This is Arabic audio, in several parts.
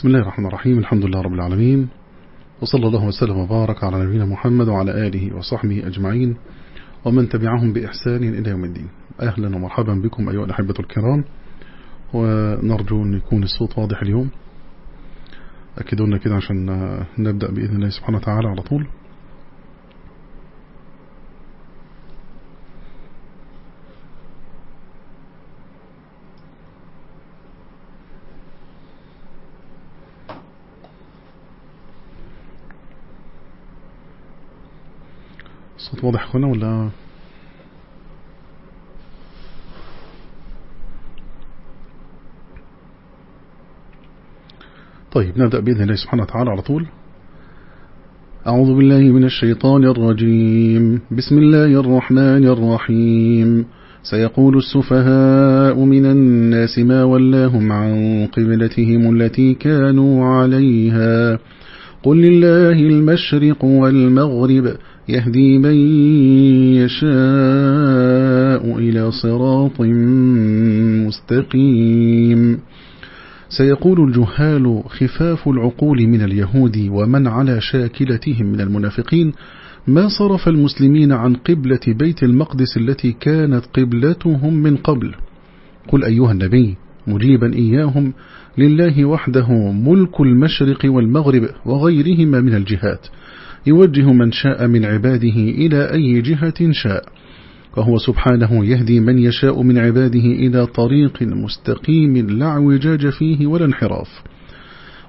بسم الله الرحمن الرحيم. الحمد لله رب العالمين. وصلى الله وسلم وبارك على نبينا محمد وعلى آله وصحبه أجمعين. ومن تبعهم بإحسان إلى يوم الدين. أهلا ومرحبا بكم أيها الأحبة الكرام. ونرجو أن يكون الصوت واضح اليوم. أكدوا لنا كده عشان نبدأ بإذن الله سبحانه وتعالى على طول. واضح هنا ولا؟ طيب نبدأ بإذن الله سبحانه وتعالى على طول. أعوذ بالله من الشيطان الرجيم. بسم الله الرحمن الرحيم. سيقول السفهاء من الناس ما ولاهم عن قبلتهم التي كانوا عليها. قل لله المشرق والمغرب يهدي من يشاء إلى صراط مستقيم. سيقول الجهال خفاف العقول من اليهود ومن على شاكلتهم من المنافقين ما صرف المسلمين عن قبلة بيت المقدس التي كانت قبلتهم من قبل؟ قل أيها النبي مجيبا إياهم لله وحده ملك المشرق والمغرب وغيرهما من الجهات. يوجه من شاء من عباده إلى أي جهة شاء. وهو سبحانه يهدي من يشاء من عباده إلى طريق مستقيم لا اعوجاج فيه ولا انحراف.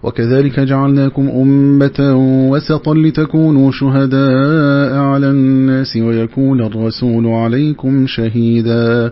وكذلك جعلناكم أمة وسطا لتكونوا شهداء على الناس ويكون الرسول عليكم شهيدا.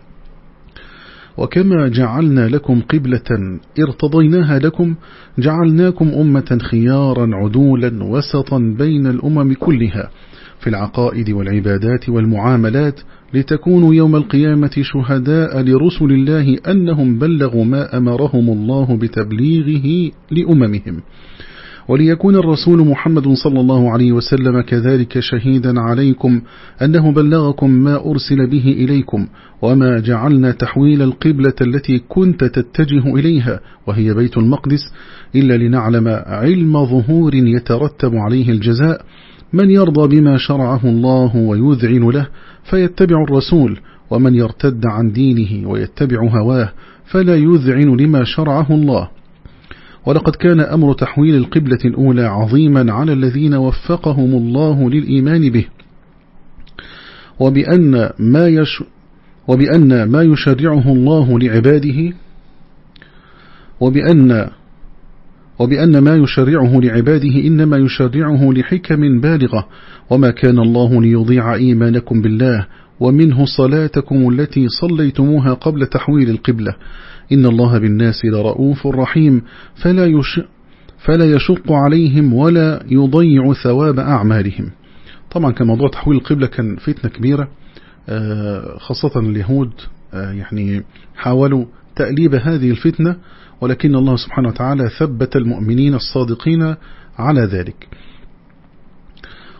وكما جعلنا لكم قبلة ارتضيناها لكم جعلناكم أمة خيارا عدولا وسطا بين الأمم كلها في العقائد والعبادات والمعاملات لتكونوا يوم القيامة شهداء لرسل الله أنهم بلغوا ما أمرهم الله بتبليغه لأممهم. وليكون الرسول محمد صلى الله عليه وسلم كذلك شهيدا عليكم أنه بلغكم ما أرسل به إليكم وما جعلنا تحويل القبلة التي كنت تتجه إليها وهي بيت المقدس إلا لنعلم علم ظهور يترتب عليه الجزاء من يرضى بما شرعه الله ويذعن له فيتبع الرسول ومن يرتد عن دينه ويتبع هواه فلا يذعن لما شرعه الله ولقد كان أمر تحويل القبلة الأولى عظيما على الذين وفقهم الله للإيمان به. وبأن ما, يش وبأن ما يشرعه الله لعباده وبأن وبأن ما يشرعه لعباده إنما يشرعه لحكم بالغة. وما كان الله ليضيع إيمانكم بالله ومنه صلاتكم التي صليتموها قبل تحويل القبلة. إن الله بالناس لرؤوف رحيم. فلا, يش فلا يشق عليهم ولا يضيع ثواب أعمالهم. طبعا كان موضوع تحويل القبلة كان فتنة كبيرة. خاصة اليهود يعني حاولوا تأليب هذه الفتنة ولكن الله سبحانه وتعالى ثبت المؤمنين الصادقين على ذلك.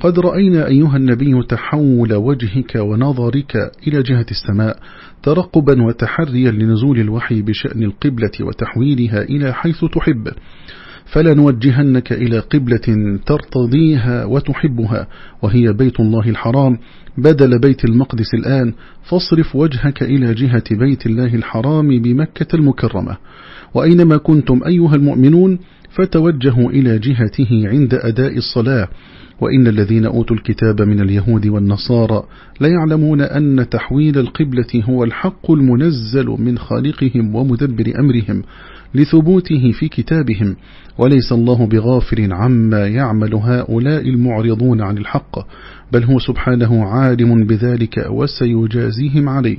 قد رأينا أيها النبي تحول وجهك ونظرك إلى جهة السماء ترقبا وتحريا لنزول الوحي بشأن القبلة وتحويلها إلى حيث تحب. فلنوجهنك إلى قبلة ترتضيها وتحبها وهي بيت الله الحرام. بدل بيت المقدس الآن فاصرف وجهك إلى جهة بيت الله الحرام بمكة المكرمة. وأينما كنتم أيها المؤمنون فتوجهوا إلى جهته عند أداء الصلاة. وإن الذين أوتوا الكتاب من اليهود والنصارى ليعلمون أن تحويل القبلة هو الحق المنزل من خالقهم ومدبر أمرهم لثبوته في كتابهم. وليس الله بغافل عما يعمل هؤلاء المعرضون عن الحق بل هو سبحانه عالم بذلك وسيجازيهم عليه.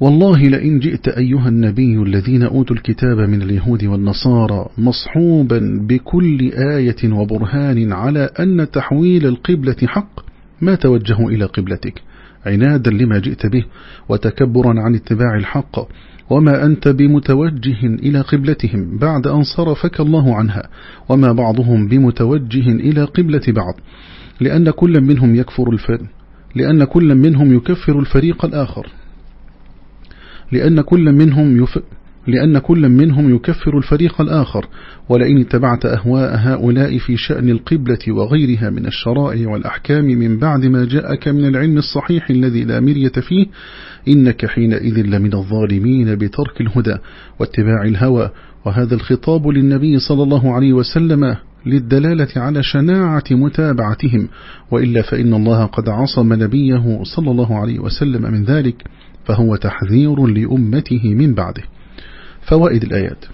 والله لئن جئت أيها النبي الذين أوتوا الكتاب من اليهود والنصارى مصحوبا بكل آية وبرهان على أن تحويل القبلة حق ما توجهوا إلى قبلتك؟ عنادا لما جئت به وتكبرا عن اتباع الحق وما أنت بمتوجه إلى قبلتهم بعد أن صرفك الله عنها وما بعضهم بمتوجه إلى قبلة بعض لأن كل منهم يكفر الفرق لأن كل منهم يكفر الفريق الآخر. لأن كل منهم يف... لأن كل منهم يكفر الفريق الآخر. ولئن اتبعت أهواء هؤلاء في شأن القبلة وغيرها من الشرائع والأحكام من بعد ما جاءك من العلم الصحيح الذي لا مرية فيه إنك حينئذ لمن الظالمين بترك الهدى واتباع الهوى. وهذا الخطاب للنبي صلى الله عليه وسلم للدلالة على شناعة متابعتهم. وإلا فإن الله قد عصم نبيه صلى الله عليه وسلم من ذلك. فهو تحذير لأمته من بعده. فوائد الآيات.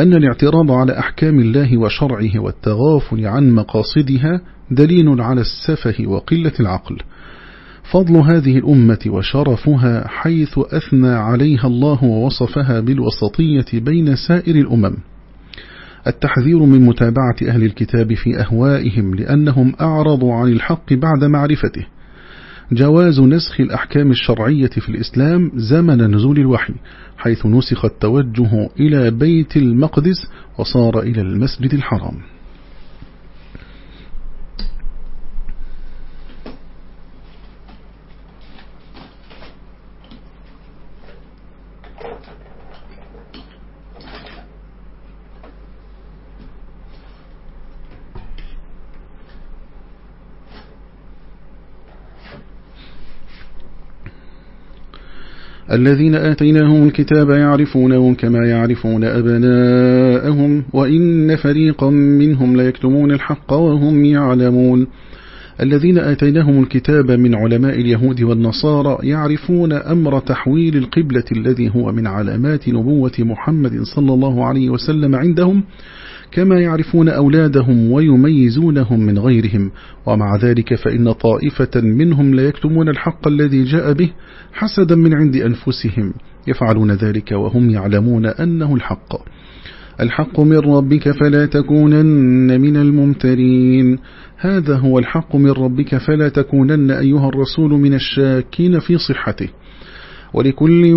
أن الاعتراض على أحكام الله وشرعه والتغافل عن مقاصدها دليل على السفه وقلة العقل. فضل هذه الأمة وشرفها حيث أثنى عليها الله ووصفها بالوسطية بين سائر الأمم. التحذير من متابعة أهل الكتاب في أهوائهم لأنهم أعرضوا عن الحق بعد معرفته. جواز نسخ الأحكام الشرعية في الإسلام زمن نزول الوحي حيث نسخ التوجه إلى بيت المقدس وصار إلى المسجد الحرام. الذين آتيناهم الكتاب يعرفونه كما يعرفون أبناءهم وإن فريقا منهم ليكتمون الحق وهم يعلمون. الذين آتيناهم الكتاب من علماء اليهود والنصارى يعرفون أمر تحويل القبلة الذي هو من علامات نبوة محمد صلى الله عليه وسلم عندهم كما يعرفون أولادهم ويميزونهم من غيرهم. ومع ذلك فإن طائفة منهم لا يكتمون الحق الذي جاء به حسدا من عند أنفسهم. يفعلون ذلك وهم يعلمون أنه الحق. الحق من ربك فلا تكونن من الممترين. هذا هو الحق من ربك فلا تكونن أيها الرسول من الشاكين في صحته. ولكل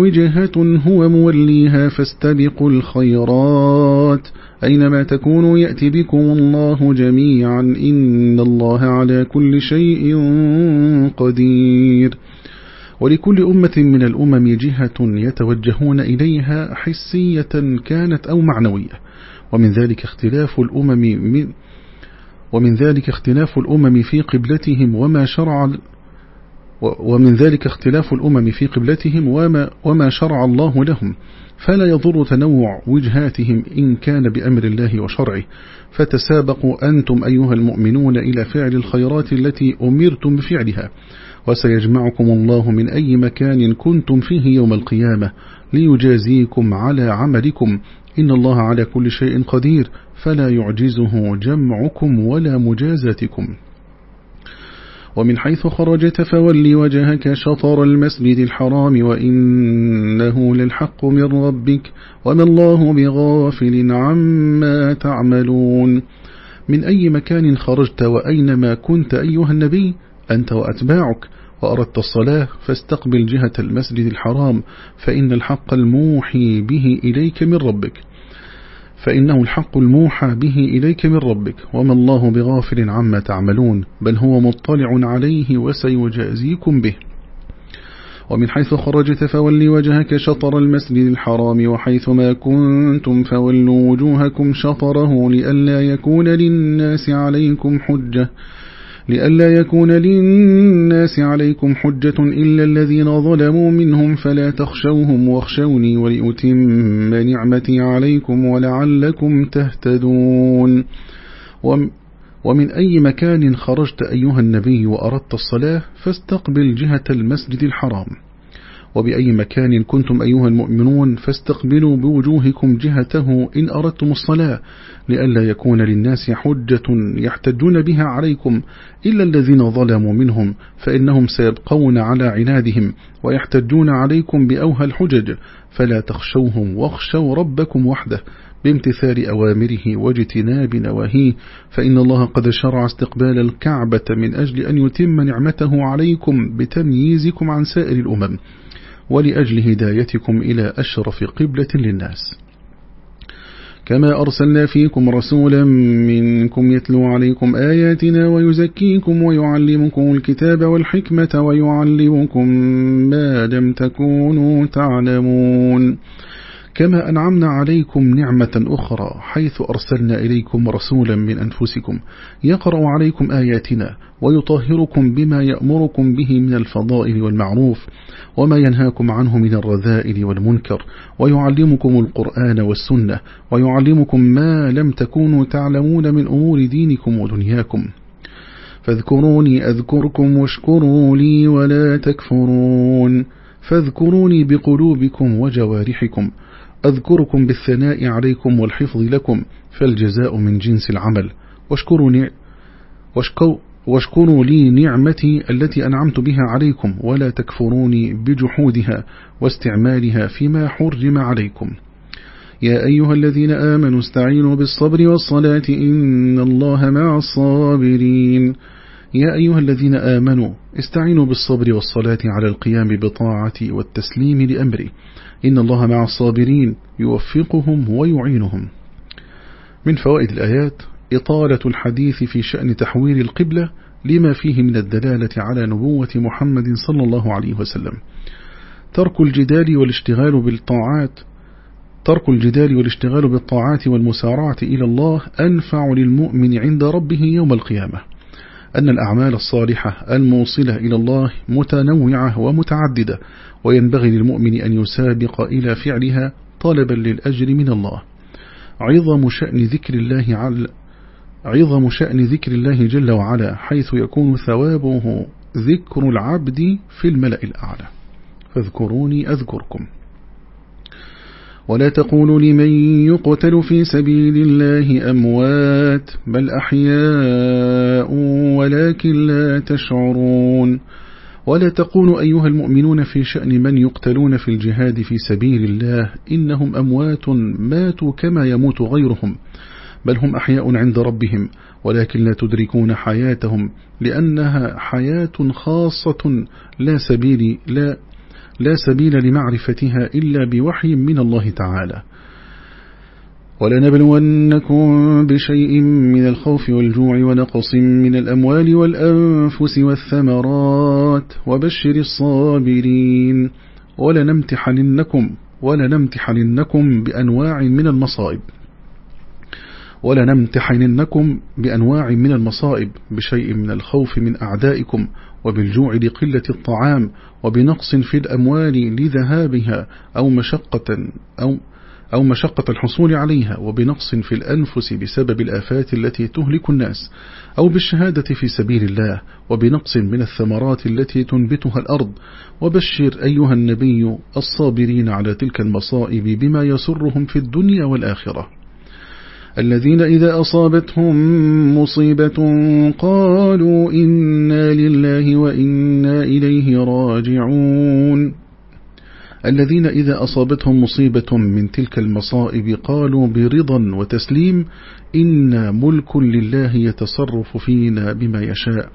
وجهة هو موليها فاستبقوا الخيرات. أينما تكونوا يأتي بكم الله جميعا إن الله على كل شيء قدير. ولكل أمة من الأمم جهة يتوجهون إليها حسية كانت أو معنوية. ومن ذلك اختلاف الأمم من ومن ذلك اختلاف الأمم في قبلتهم وما شرع ومن ذلك اختلاف الأمم في قبلتهم وما, وما شرع الله لهم. فلا يضر تنوع وجهاتهم إن كان بأمر الله وشرعه. فتسابقوا أنتم أيها المؤمنون إلى فعل الخيرات التي أمرتم بفعلها. وسيجمعكم الله من أي مكان كنتم فيه يوم القيامة ليجازيكم على عملكم. إن الله على كل شيء قدير. فلا يعجزه جمعكم ولا مجازاتكم. ومن حيث خرجت فول وجهك شطر المسجد الحرام وإنه للحق من ربك وما الله بغافل عما تعملون. من أي مكان خرجت وأينما كنت أيها النبي؟ أنت وأتباعك. وأردت الصلاة فاستقبل جهة المسجد الحرام فإن الحق الموحي به إليك من ربك. فإنه الحق الموحى به إليك من ربك وما الله بغافل عما تعملون بل هو مطلع عليه وسيجازيكم به. ومن حيث خرجت فول وجهك شطر المسجد الحرام وحيث ما كنتم فولوا وجوهكم شطره لئلا يكون للناس عليكم حجة. لئلا يكون للناس عليكم حجة إلا الذين ظلموا منهم فلا تخشوهم واخشوني ولأتم نعمتي عليكم ولعلكم تهتدون. ومن أي مكان خرجت أيها النبي وأردت الصلاة فاستقبل جهة المسجد الحرام. وبأي مكان كنتم أيها المؤمنون فاستقبلوا بوجوهكم جهته إن أردتم الصلاة لئلا يكون للناس حجة يحتجون بها عليكم إلا الذين ظلموا منهم فإنهم سيبقون على عنادهم ويحتجون عليكم بأوهى الحجج فلا تخشوهم واخشوا ربكم وحده بامتثال أوامره واجتناب نواهيه فإن الله قد شرع استقبال الكعبة من أجل أن يتم نعمته عليكم بتمييزكم عن سائر الأمم. ولأجل هدايتكم إلى أشرف قبلة للناس. كما أرسلنا فيكم رسولا منكم يتلو عليكم آياتنا ويزكيكم ويعلمكم الكتاب والحكمة ويعلمكم ما لم تكونوا تعلمون. كما أنعمنا عليكم نعمة أخرى حيث أرسلنا إليكم رسولا من أنفسكم يقرأ عليكم آياتنا ويطهركم بما يأمركم به من الفضائل والمعروف وما ينهاكم عنه من الرذائل والمنكر ويعلمكم القرآن والسنة ويعلمكم ما لم تكونوا تعلمون من أمور دينكم ودنياكم فاذكروني أذكركم واشكروا لي ولا تكفرون فاذكروني بقلوبكم وجوارحكم أذكركم بالثناء عليكم والحفظ لكم فالجزاء من جنس العمل. واشكروا, واشكروا, لي نعمتي التي أنعمت بها عليكم ولا تكفروني بجحودها واستعمالها فيما حرم عليكم. يا أيها الذين آمنوا استعينوا بالصبر والصلاة إن الله مع الصابرين. يا أيها الذين آمنوا استعينوا بالصبر والصلاة على القيام بطاعة والتسليم لأمره. إن الله مع الصابرين يوفقهم ويعينهم. من فوائد الآيات إطالة الحديث في شأن تحويل القبلة لما فيه من الدلالة على نبوة محمد صلى الله عليه وسلم. ترك الجدال والاشتغال بالطاعات ترك الجدال والاشتغال بالطاعات والمسارعة إلى الله أنفع للمؤمن عند ربه يوم القيامة. أن الأعمال الصالحة الموصلة إلى الله متنوعة ومتعددة وينبغي للمؤمن أن يسابق إلى فعلها طلبا للأجر من الله. عظم شأن ذكر الله على عظم شأن ذكر الله جل وعلا حيث يكون ثوابه ذكر العبد في الملأ الأعلى. فاذكروني أذكركم. ولا تقولوا لمن يقتل في سبيل الله أموات بل أحياء ولكن لا تشعرون. ولا تقولوا أيها المؤمنون في شأن من يقتلون في الجهاد في سبيل الله إنهم أموات ماتوا كما يموت غيرهم بل هم أحياء عند ربهم ولكن لا تدركون حياتهم لأنها حياة خاصة لا سبيل لا لا سبيل لمعرفتها إلا بوحي من الله تعالى. ولنبلونكم بشيء من الخوف والجوع ونقص من الأموال والأنفس والثمرات. وبشر الصابرين. ولنمتحننكم ولنمتحننكم بأنواع من المصائب. ولنمتحننكم بأنواع من المصائب. بشيء من الخوف من أعدائكم وبالجوع لقلة الطعام وبنقص في الأموال لذهابها أو مشقة أو أو مشقة الحصول عليها وبنقص في الأنفس بسبب الآفات التي تهلك الناس أو بالشهادة في سبيل الله وبنقص من الثمرات التي تنبتها الأرض وبشر أيها النبي الصابرين على تلك المصائب بما يسرهم في الدنيا والآخرة. الذين إذا أصابتهم مصيبة قالوا إنا لله وإنا إليه راجعون. الذين إذا أصابتهم مصيبة من تلك المصائب قالوا برضا وتسليم إنا ملك لله يتصرف فينا بما يشاء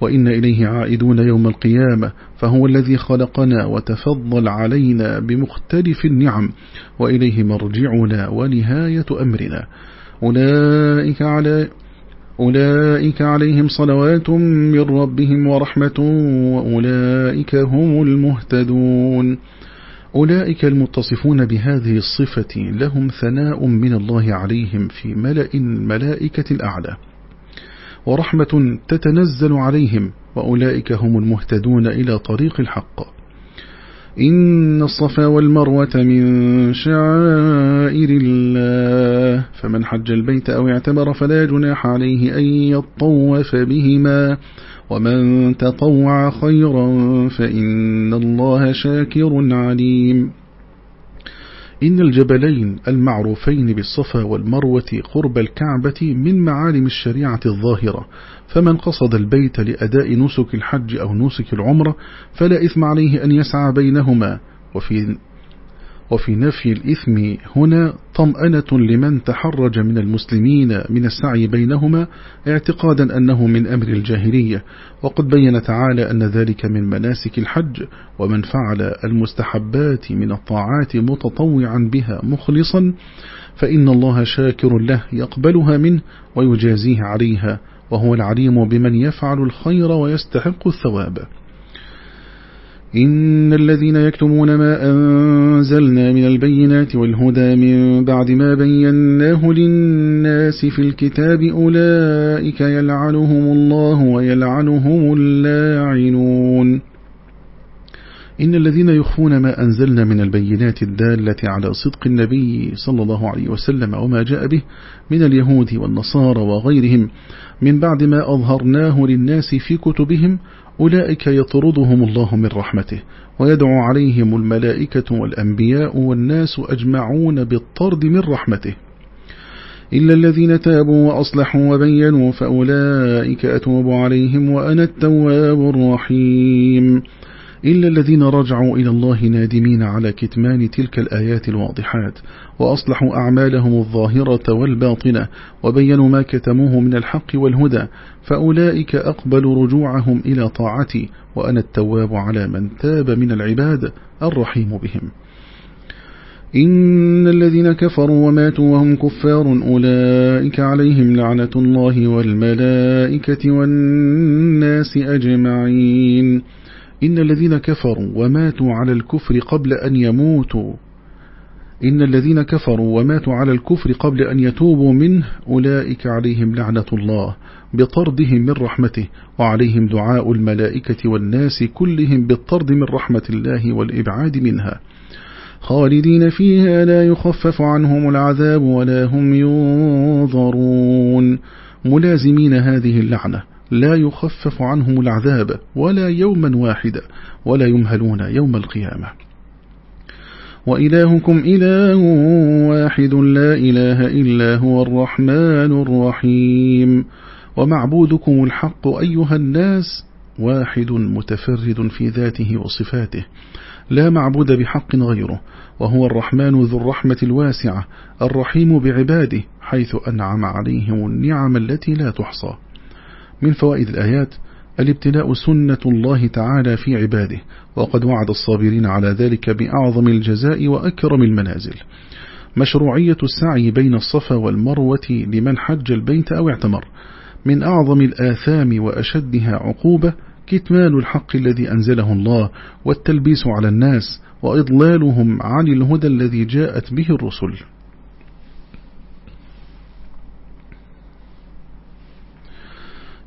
وإن إليه عائدون يوم القيامة فهو الذي خلقنا وتفضل علينا بمختلف النعم وإليه مرجعنا ونهاية أمرنا. أولئك على أولئك عليهم صلوات من ربهم ورحمة وأولئك هم المهتدون. أولئك المتصفون بهذه الصفة لهم ثناء من الله عليهم في ملأ الملائكة الأعلى ورحمة تتنزل عليهم وأولئك هم المهتدون إلى طريق الحق. إن الصفا والمروة من شعائر الله. فمن حج البيت أو اعتبر فلا جناح عليه أن يطوف بهما. ومن تطوع خيرا فإن الله شاكر عليم. إن الجبلين المعروفين بالصفا والمروة قرب الكعبة من معالم الشريعة الظاهرة فمن قصد البيت لأداء نسك الحج أو نسك العمرة فلا إثم عليه أن يسعى بينهما وفي وفي نفي الإثم هنا طمأنة لمن تحرج من المسلمين من السعي بينهما اعتقادا أنه من أمر الجاهلية. وقد بين تعالى أن ذلك من مناسك الحج ومن فعل المستحبات من الطاعات متطوعا بها مخلصا فإن الله شاكر له يقبلها منه ويجازيه عليها وهو العليم بمن يفعل الخير ويستحق الثواب. إن الذين يكتمون ما أنزلنا من البينات والهدى من بعد ما بيناه للناس في الكتاب أولئك يلعنهم الله ويلعنهم اللاعنون. إن الذين يخفون ما أنزلنا من البينات الدالة على صدق النبي صلى الله عليه وسلم وما جاء به من اليهود والنصارى وغيرهم من بعد ما أظهرناه للناس في كتبهم أولئك يطردهم الله من رحمته ويدعو عليهم الملائكة والأنبياء والناس أجمعون بالطرد من رحمته. إلا الذين تابوا وأصلحوا وبينوا فأولئك أتوب عليهم وأنا التواب الرحيم. إلا الذين رجعوا إلى الله نادمين على كتمان تلك الآيات الواضحات وأصلحوا أعمالهم الظاهرة والباطنة وبينوا ما كتموه من الحق والهدى فأولئك أقبل رجوعهم إلى طاعتي وأنا التواب على من تاب من العباد الرحيم بهم. إن الذين كفروا وماتوا وهم كفار أولئك عليهم لعنة الله والملائكة والناس أجمعين. إن الذين كفروا وماتوا على الكفر قبل أن يموتوا. إن الذين كفروا وماتوا على الكفر قبل أن يتوبوا منه أولئك عليهم لعنة الله بطردهم من رحمته وعليهم دعاء الملائكة والناس كلهم بالطرد من رحمة الله والإبعاد منها. خالدين فيها لا يخفف عنهم العذاب ولا هم ينظرون. ملازمين هذه اللعنة. لا يخفف عنهم العذاب ولا يوما واحدا ولا يمهلون يوم القيامة. وإلهكم إله واحد لا إله إلا هو الرحمن الرحيم. ومعبودكم الحق أيها الناس واحد متفرد في ذاته وصفاته. لا معبود بحق غيره وهو الرحمن ذو الرحمة الواسعة الرحيم بعباده حيث أنعم عليهم النعم التي لا تحصى. من فوائد الآيات الابتلاء سنة الله تعالى في عباده وقد وعد الصابرين على ذلك بأعظم الجزاء وأكرم المنازل. مشروعية السعي بين الصفا والمروة لمن حج البيت أو اعتمر من أعظم الآثام وأشدها عقوبة كتمان الحق الذي أنزله الله والتلبيس على الناس وإضلالهم عن الهدى الذي جاءت به الرسل.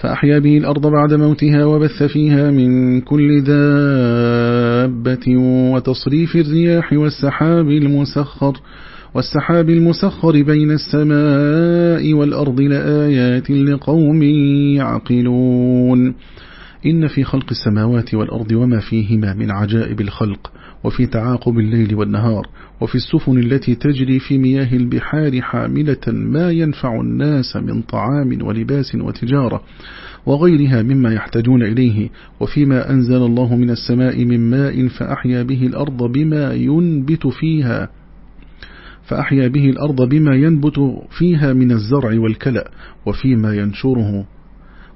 فأحيا به الأرض بعد موتها وبث فيها من كل دابة وتصريف الرياح والسحاب المسخر والسحاب المسخر بين السماء والأرض لآيات لقوم يعقلون. إن في خلق السماوات والأرض وما فيهما من عجائب الخلق. وفي تعاقب الليل والنهار وفي السفن التي تجري في مياه البحار حاملة ما ينفع الناس من طعام ولباس وتجارة وغيرها مما يحتاجون إليه وفيما أنزل الله من السماء من ماء فأحيا به الأرض بما ينبت فيها فأحيا به الأرض بما ينبت فيها من الزرع والكلأ وفيما ينشره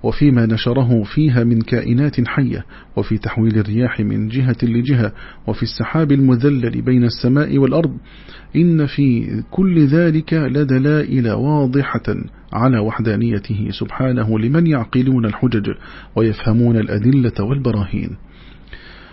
وفيما نشره فيها من كائنات حية وفي تحويل الرياح من جهة لجهة وفي السحاب المذلل بين السماء والأرض إن في كل ذلك لدلائل واضحة على وحدانيته سبحانه لمن يعقلون الحجج ويفهمون الأدلة والبراهين.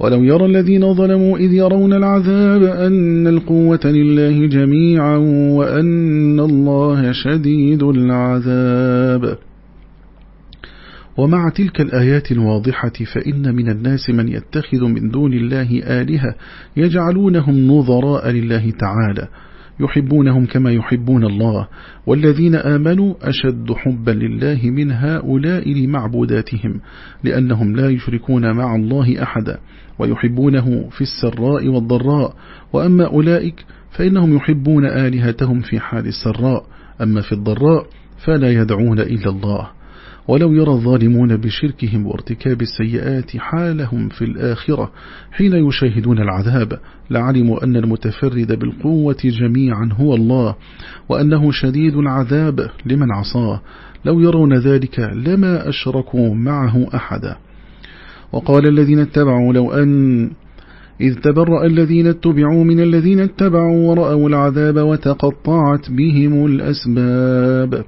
ولو يرى الذين ظلموا إذ يرون العذاب أن القوة لله جميعا وأن الله شديد العذاب. ومع تلك الآيات الواضحة فإن من الناس من يتخذ من دون الله آلهة يجعلونهم نظراء لله تعالى يحبونهم كما يحبون الله والذين آمنوا أشد حبا لله من هؤلاء لمعبوداتهم لأنهم لا يشركون مع الله أحدا. ويحبونه في السراء والضراء. وأما أولئك فإنهم يحبون آلهتهم في حال السراء. أما في الضراء فلا يدعون إلا الله. ولو يرى الظالمون بشركهم وارتكاب السيئات حالهم في الآخرة حين يشاهدون العذاب لعلموا أن المتفرد بالقوة جميعا هو الله وأنه شديد العذاب لمن عصاه. لو يرون ذلك لما أشركوا معه أحدا. وقال الذين اتبعوا لو أن إذ تبرأ الذين اتبعوا من الذين اتبعوا ورأوا العذاب وتقطعت بهم الأسباب.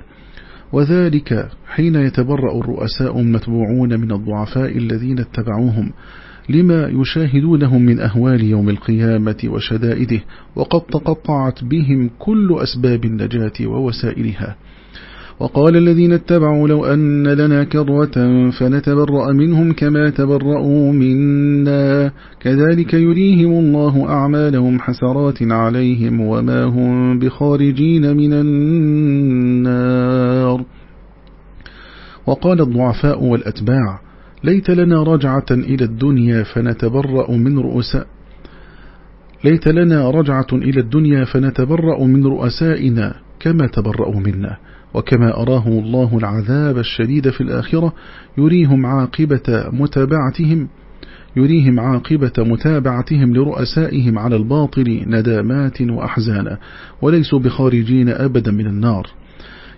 وذلك حين يتبرأ الرؤساء المتبوعون من الضعفاء الذين اتبعوهم لما يشاهدونهم من أهوال يوم القيامة وشدائده وقد تقطعت بهم كل أسباب النجاة ووسائلها. وقال الذين اتبعوا لو أن لنا كروة فنتبرأ منهم كما تبرأوا منا. كذلك يريهم الله أعمالهم حسرات عليهم وما هم بخارجين من النار. وقال الضعفاء والأتباع ليت لنا رجعة إلى الدنيا فنتبرأ من رؤساء ليت لنا رجعة إلى الدنيا فنتبرأ من رؤسائنا كما تبرأوا منا. وكما أراه الله العذاب الشديد في الآخرة يريهم عاقبة متابعتهم يريهم عاقبة متابعتهم لرؤسائهم على الباطل ندامات وأحزانا وليسوا بخارجين أبدا من النار.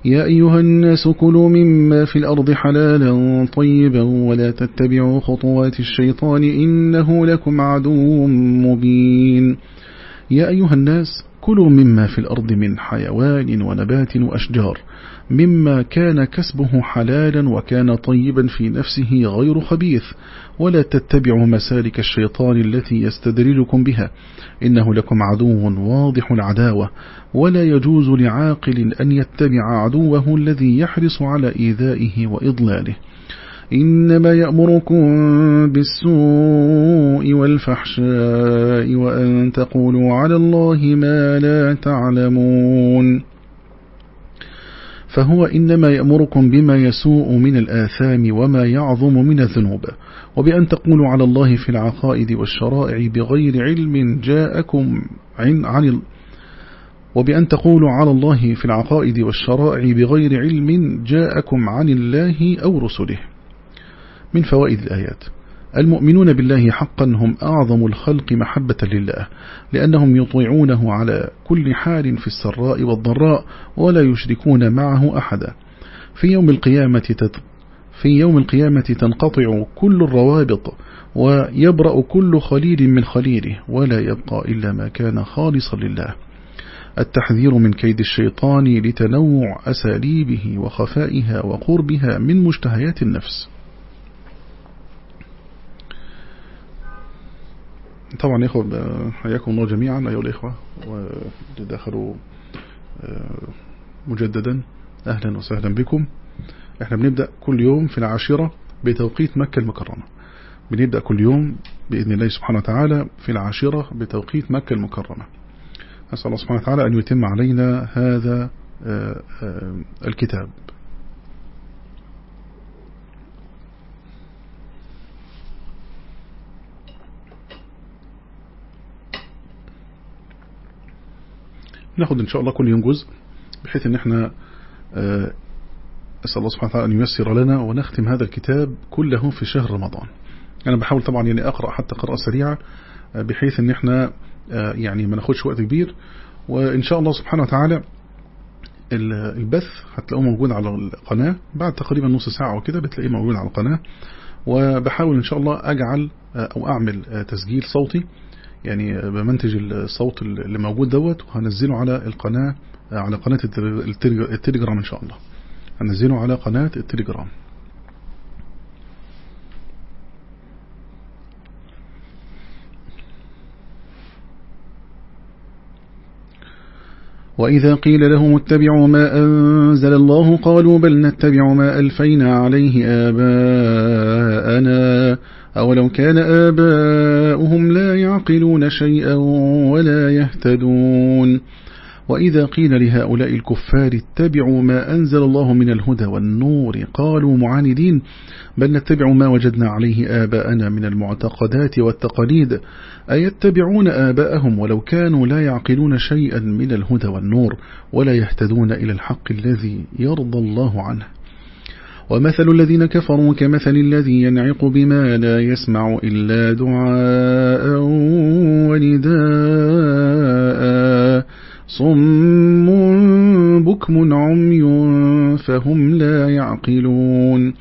يا أيها الناس كلوا مما في الأرض حلالا طيبا ولا تتبعوا خطوات الشيطان إنه لكم عدو مبين. يا أيها الناس كلوا مما في الأرض من حيوان ونبات وأشجار مما كان كسبه حلالا وكان طيبا في نفسه غير خبيث ولا تتبعوا مسالك الشيطان التي يستدرجكم بها إنه لكم عدو واضح العداوة ولا يجوز لعاقل أن يتبع عدوه الذي يحرص على إيذائه وإضلاله. إنما يأمركم بالسوء والفحشاء وأن تقولوا على الله ما لا تعلمون. فهو إنما يأمركم بما يسوء من الآثام وما يعظم من الذنوب وبأن تقولوا على الله في العقائد والشرائع بغير علم جاءكم عن, عن وبأن تقولوا على الله في العقائد والشرائع بغير علم جاءكم عن الله أو رسله. من فوائد الآيات. المؤمنون بالله حقا هم أعظم الخلق محبة لله لأنهم يطيعونه على كل حال في السراء والضراء ولا يشركون معه أحدا. في يوم القيامة تت في يوم القيامة تنقطع كل الروابط ويبرأ كل خليل من خليله ولا يبقى إلا ما كان خالصا لله. التحذير من كيد الشيطان لتنوع أساليبه وخفائها وقربها من مشتهيات النفس. طبعا يا إخوة حياكم الله جميعا أيها الإخوة ودخلوا آه، مجددا. أهلا وسهلا بكم. إحنا بنبدأ كل يوم في العاشرة بتوقيت مكة المكرمة. بنبدأ كل يوم بإذن الله سبحانه وتعالى في العاشرة بتوقيت مكة المكرمة. أسأل الله سبحانه وتعالى أن يتم علينا هذا آه، آه، الكتاب. ناخد إن شاء الله كل يوم جزء بحيث أن إحنا آه، أسأل الله سبحانه وتعالى أن ييسر لنا ونختم هذا الكتاب كله في شهر رمضان. أنا بحاول طبعا يعني أقرأ حتى قراءة سريعة آه، بحيث أن إحنا آه، يعني ما ناخدش وقت كبير. وإن شاء الله سبحانه وتعالى البث هتلاقوه موجود على القناة. بعد تقريبا نص ساعة وكده بتلاقيه موجود على القناة. وبحاول إن شاء الله أجعل أو أعمل تسجيل صوتي. يعني بمنتج الصوت اللي موجود دوت وهنزله على القناة على قناة التليجرام إن شاء الله. هنزله على قناة التليجرام. وإذا قيل لهم اتبعوا ما أنزل الله قالوا بل نتبع ما ألفينا عليه آباءنا. أولو كان آباؤهم لا يعقلون شيئا ولا يهتدون وإذا قيل لهؤلاء الكفار اتبعوا ما أنزل الله من الهدى والنور قالوا معاندين بل نتبع ما وجدنا عليه آباءنا من المعتقدات والتقاليد أيتبعون آباءهم ولو كانوا لا يعقلون شيئا من الهدى والنور ولا يهتدون إلى الحق الذي يرضى الله عنه ومثل الذين كفروا كمثل الذي ينعق بما لا يسمع إلا دعاء ونداء. صم بكم عمي فهم لا يعقلون.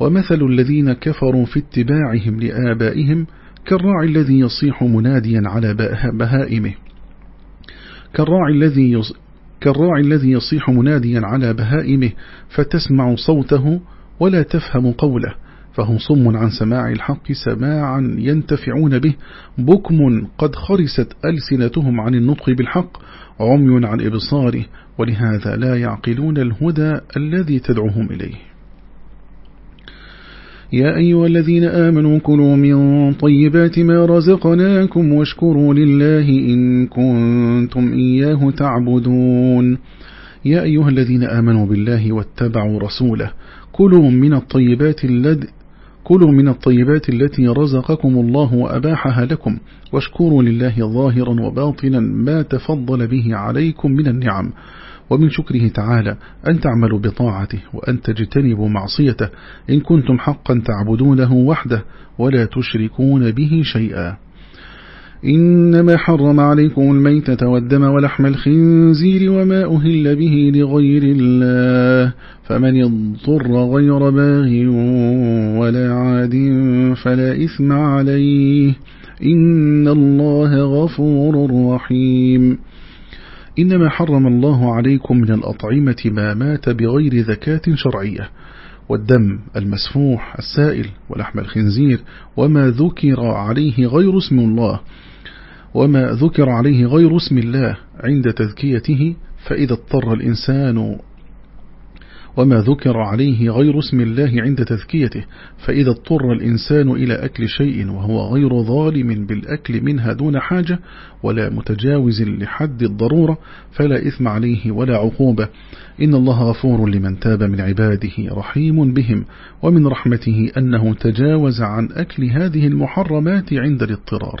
ومثل الذين كفروا في اتباعهم لآبائهم كالراعي الذي يصيح مناديا على بهائمه. كالراعي الذي كالراعي الذي يصيح مناديا على بهائمه فتسمع صوته ولا تفهم قوله فهم صم عن سماع الحق سماعا ينتفعون به. بكم قد خرست ألسنتهم عن النطق بالحق عمي عن إبصاره ولهذا لا يعقلون الهدى الذي تدعوهم إليه. يا أيها الذين آمنوا كلوا من طيبات ما رزقناكم واشكروا لله إن كنتم إياه تعبدون. يا أيها الذين آمنوا بالله واتبعوا رسوله كلوا من الطيبات الذي كلوا من الطيبات التي رزقكم الله وأباحها لكم واشكروا لله ظاهرا وباطنا ما تفضل به عليكم من النعم. ومن شكره تعالى أن تعملوا بطاعته وأن تجتنبوا معصيته إن كنتم حقا تعبدونه وحده ولا تشركون به شيئا. إنما حرم عليكم الميتة والدم ولحم الخنزير وما أهل به لغير الله فمن يضطر غير باغ ولا عاد فلا إثم عليه. إن الله غفور رحيم. إنما حرم الله عليكم من الأطعمة ما مات بغير ذكاة شرعية والدم المسفوح السائل ولحم الخنزير وما ذكر عليه غير اسم الله وما ذكر عليه غير اسم الله عند تذكيته فإذا اضطر الإنسان وما ذكر عليه غير اسم الله عند تذكيته فإذا اضطر الإنسان إلى أكل شيء وهو غير ظالم بالأكل منها دون حاجة ولا متجاوز لحد الضرورة فلا إثم عليه ولا عقوبة. إن الله غفور لمن تاب من عباده رحيم بهم ومن رحمته أنه تجاوز عن أكل هذه المحرمات عند الاضطرار.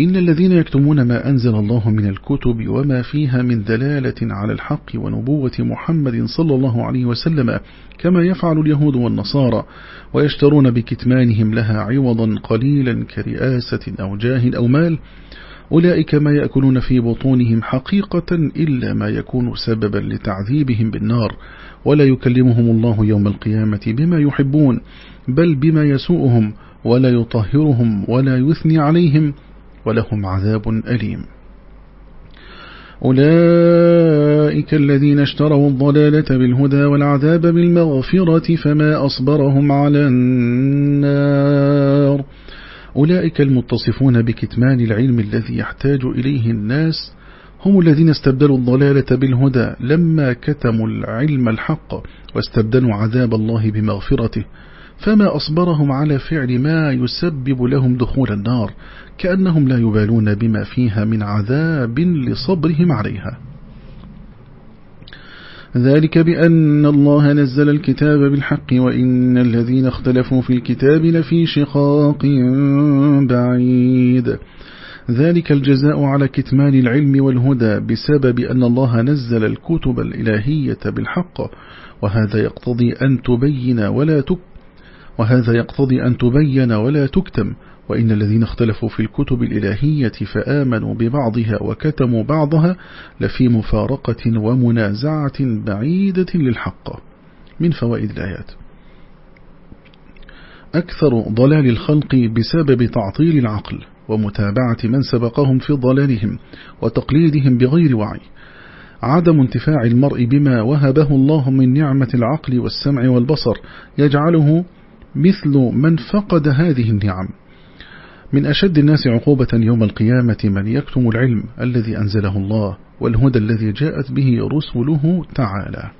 إن الذين يكتمون ما أنزل الله من الكتب وما فيها من دلالة على الحق ونبوة محمد صلى الله عليه وسلم كما يفعل اليهود والنصارى ويشترون بكتمانهم لها عوضا قليلا كرئاسة أو جاه أو مال أولئك ما يأكلون في بطونهم حقيقة إلا ما يكون سببا لتعذيبهم بالنار ولا يكلمهم الله يوم القيامة بما يحبون بل بما يسوءهم ولا يطهرهم ولا يثني عليهم ولهم عذاب أليم. أولئك الذين اشتروا الضلالة بالهدى والعذاب بالمغفرة فما أصبرهم على النار. أولئك المتصفون بكتمان العلم الذي يحتاج إليه الناس هم الذين استبدلوا الضلالة بالهدى لما كتموا العلم الحق واستبدلوا عذاب الله بمغفرته. فما أصبرهم على فعل ما يسبب لهم دخول النار. كأنهم لا يبالون بما فيها من عذاب لصبرهم عليها. ذلك بأن الله نزل الكتاب بالحق وإن الذين اختلفوا في الكتاب لفي شقاق بعيد. ذلك الجزاء على كتمان العلم والهدى بسبب أن الله نزل الكتب الإلهية بالحق وهذا يقتضي أن تبين ولا تك وهذا يقتضي أن تبين ولا تكتم. وإن الذين اختلفوا في الكتب الإلهية فآمنوا ببعضها وكتموا بعضها لفي مفارقة ومنازعة بعيدة للحق من فوائد الآيات. أكثر ضلال الخلق بسبب تعطيل العقل ومتابعة من سبقهم في ضلالهم وتقليدهم بغير وعي. عدم انتفاع المرء بما وهبه الله من نعمة العقل والسمع والبصر يجعله مثل من فقد هذه النعم. من أشد الناس عقوبة يوم القيامة من يكتم العلم الذي أنزله الله والهدى الذي جاءت به رسله تعالى.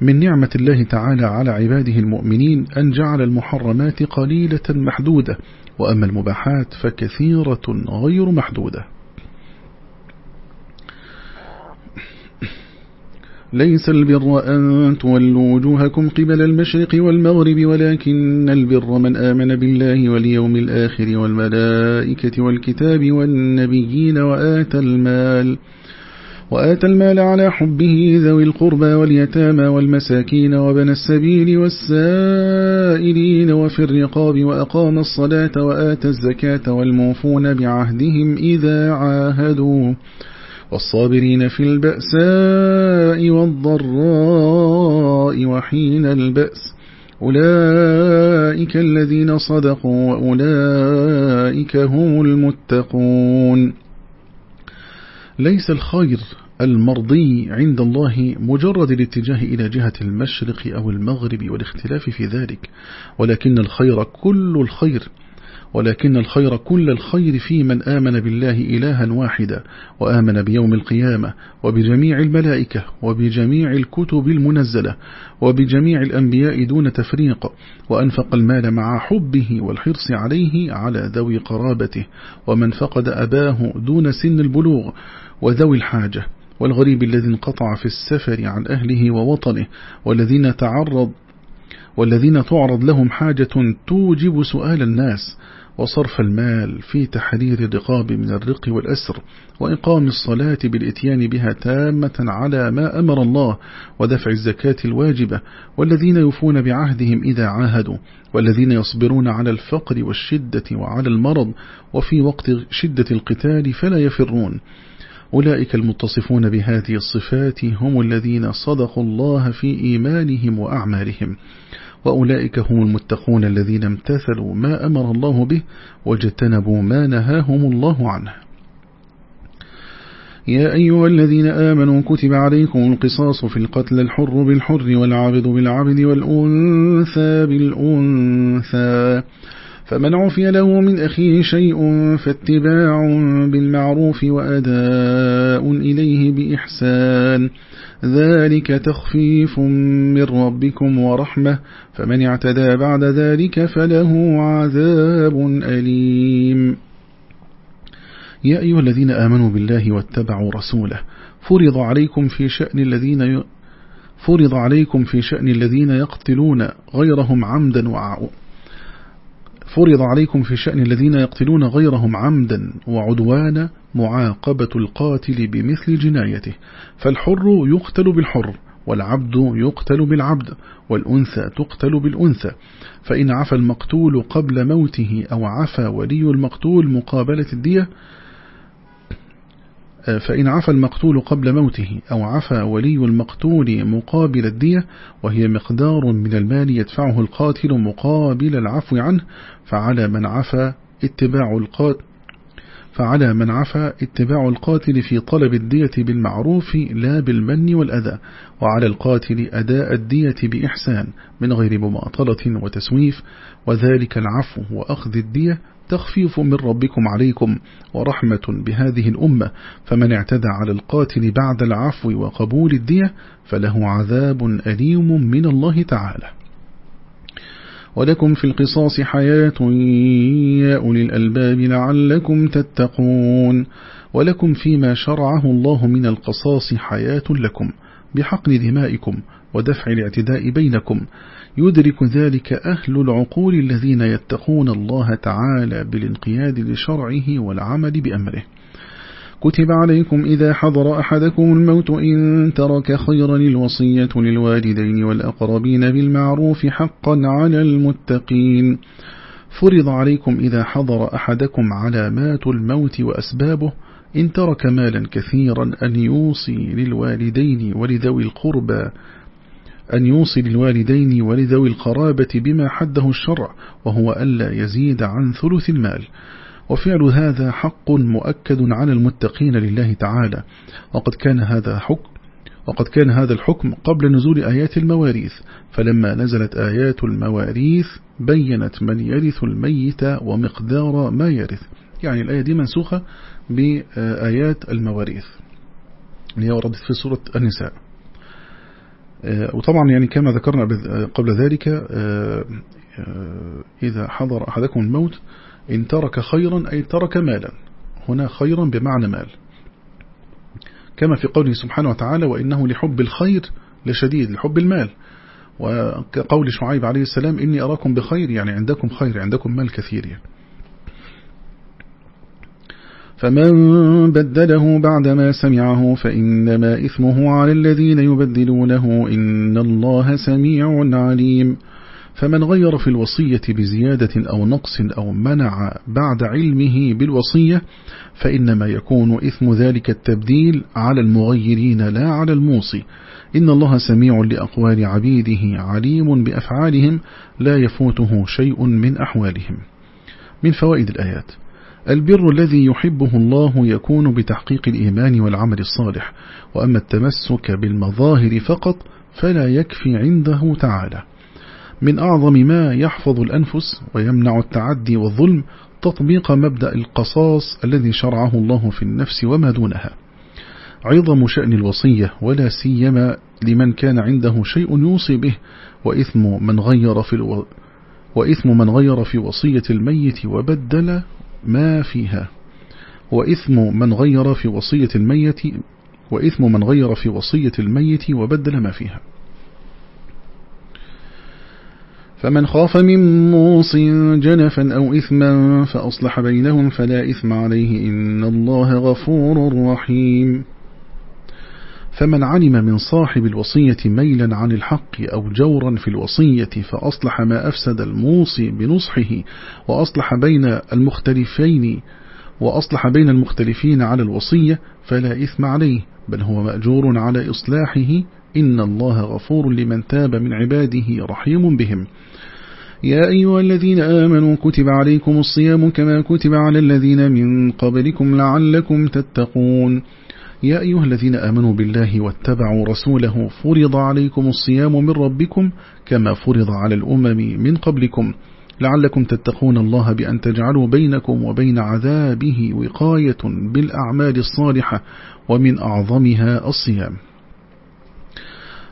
من نعمة الله تعالى على عباده المؤمنين أن جعل المحرمات قليلة محدودة وأما المباحات فكثيرة غير محدودة. ليس البر أن تولوا وجوهكم قبل المشرق والمغرب ولكن البر من آمن بالله واليوم الآخر والملائكة والكتاب والنبيين وآتى المال وآتى المال على حبه ذوي القربى واليتامى والمساكين وبن السبيل والسائلين وفي الرقاب وأقام الصلاة وآتى الزكاة والموفون بعهدهم إذا عاهدوا. والصابرين في البأساء والضراء وحين البأس. أولئك الذين صدقوا وأولئك هم المتقون. ليس الخير المرضي عند الله مجرد الاتجاه إلى جهة المشرق أو المغرب والاختلاف في ذلك ولكن الخير كل الخير. ولكن الخير كل الخير في من آمن بالله إلها واحدا وآمن بيوم القيامة وبجميع الملائكة وبجميع الكتب المنزلة وبجميع الأنبياء دون تفريق وأنفق المال مع حبه والحرص عليه على ذوي قرابته ومن فقد أباه دون سن البلوغ وذوي الحاجة والغريب الذي انقطع في السفر عن أهله ووطنه والذين تعرض والذين تعرض لهم حاجة توجب سؤال الناس وصرف المال في تحرير الرقاب من الرق والأسر وإقام الصلاة بالإتيان بها تامة على ما أمر الله ودفع الزكاة الواجبة والذين يفون بعهدهم إذا عاهدوا والذين يصبرون على الفقر والشدة وعلى المرض وفي وقت شدة القتال فلا يفرون. أولئك المتصفون بهذه الصفات هم الذين صدقوا الله في إيمانهم وأعمالهم. وأولئك هم المتقون الذين امتثلوا ما أمر الله به واجتنبوا ما نهاهم الله عنه. يا أيها الذين آمنوا كتب عليكم القصاص في القتل الحر بالحر والعبد بالعبد والأنثى بالأنثى فمن عفي له من أخيه شيء فاتباع بالمعروف وأداء إليه بإحسان. ذلك تخفيف من ربكم ورحمة فمن اعتدى بعد ذلك فله عذاب أليم يا أيها الذين آمنوا بالله واتبعوا رسوله فرض عليكم في شأن الذين. فرض عليكم في شأن الذين يقتلون غيرهم عمدا وع... فرض عليكم في شأن الذين يقتلون غيرهم عمدا وعدوانا معاقبة القاتل بمثل جنايته فالحر يقتل بالحر والعبد يقتل بالعبد والأنثى تقتل بالأنثى. فإن عفى المقتول قبل موته أو عفى ولي المقتول مقابلة الدية فإن عفى المقتول قبل موته أو عفى ولي المقتول مقابل الدية وهي مقدار من المال يدفعه القاتل مقابل العفو عنه فعلى من عفى اتباع القاتل فعلى من عفى اتباع القاتل في طلب الدية بالمعروف لا بالمن والأذى وعلى القاتل أداء الدية بإحسان من غير مماطلة وتسويف وذلك العفو وأخذ الدية تخفيف من ربكم عليكم ورحمة بهذه الأمة فمن اعتدى على القاتل بعد العفو وقبول الدية فله عذاب أليم من الله تعالى. ولكم في القصاص حياة يا أولي الألباب لعلكم تتقون. ولكم فيما شرعه الله من القصاص حياة لكم بحقن دمائكم ودفع الاعتداء بينكم. يدرك ذلك أهل العقول الذين يتقون الله تعالى بالانقياد لشرعه والعمل بأمره. كتب عليكم إذا حضر أحدكم الموت إن ترك خيرا الوصية للوالدين والأقربين بالمعروف حقا على المتقين. فرض عليكم إذا حضر أحدكم علامات الموت وأسبابه إن ترك مالا كثيرا أن يوصي للوالدين ولذوي القربى أن يوصي للوالدين ولذوي القرابة بما حده الشرع وهو ألا يزيد عن ثلث المال. وفعل هذا حق مؤكد على المتقين لله تعالى. وقد كان هذا حكم وقد كان هذا الحكم قبل نزول آيات المواريث فلما نزلت آيات المواريث بينت من يرث الميت ومقدار ما يرث. يعني الآية دي منسوخة بآيات المواريث. هي وردت في سورة النساء. آه، وطبعا يعني كما ذكرنا قبل ذلك آه، آه، إذا حضر أحدكم الموت إن ترك خيرا أي ترك مالا. هنا خيرا بمعنى مال. كما في قوله سبحانه وتعالى وإنه لحب الخير لشديد لحب المال. وكقول شعيب عليه السلام إني أراكم بخير يعني عندكم خير عندكم مال كثير يعني. فمن بدله بعدما سمعه فإنما إثمه على الذين يبدلونه إن الله سميع عليم. فمن غير في الوصية بزيادة أو نقص أو منع بعد علمه بالوصية فإنما يكون إثم ذلك التبديل على المغيرين لا على الموصي. إن الله سميع لأقوال عبيده عليم بأفعالهم لا يفوته شيء من أحوالهم. من فوائد الآيات. البر الذي يحبه الله يكون بتحقيق الإيمان والعمل الصالح وأما التمسك بالمظاهر فقط فلا يكفي عنده تعالى. من أعظم ما يحفظ الأنفس ويمنع التعدي والظلم تطبيق مبدأ القصاص الذي شرعه الله في النفس وما دونها. عظم شأن الوصية ولا سيما لمن كان عنده شيء يوصي به وإثم من غير في ألو... وإثم من غير في وصية الميت وبدل ما فيها. وإثم من غير في وصية الميت وإثم من غير في وصية الميت وبدل ما فيها. فمن خاف من موص جنفا أو إثما فأصلح بينهم فلا إثم عليه إن الله غفور رحيم. فمن علم من صاحب الوصية ميلا عن الحق أو جورا في الوصية فأصلح ما أفسد الموصي بنصحه وأصلح بين المختلفين وأصلح بين المختلفين على الوصية فلا إثم عليه بل هو مأجور على إصلاحه إن الله غفور لمن تاب من عباده رحيم بهم. يا أيها الذين آمنوا كتب عليكم الصيام كما كتب على الذين من قبلكم لعلكم تتقون. يا أيها الذين آمنوا بالله واتبعوا رسوله فرض عليكم الصيام من ربكم كما فرض على الأمم من قبلكم. لعلكم تتقون الله بأن تجعلوا بينكم وبين عذابه وقاية بالأعمال الصالحة ومن أعظمها الصيام.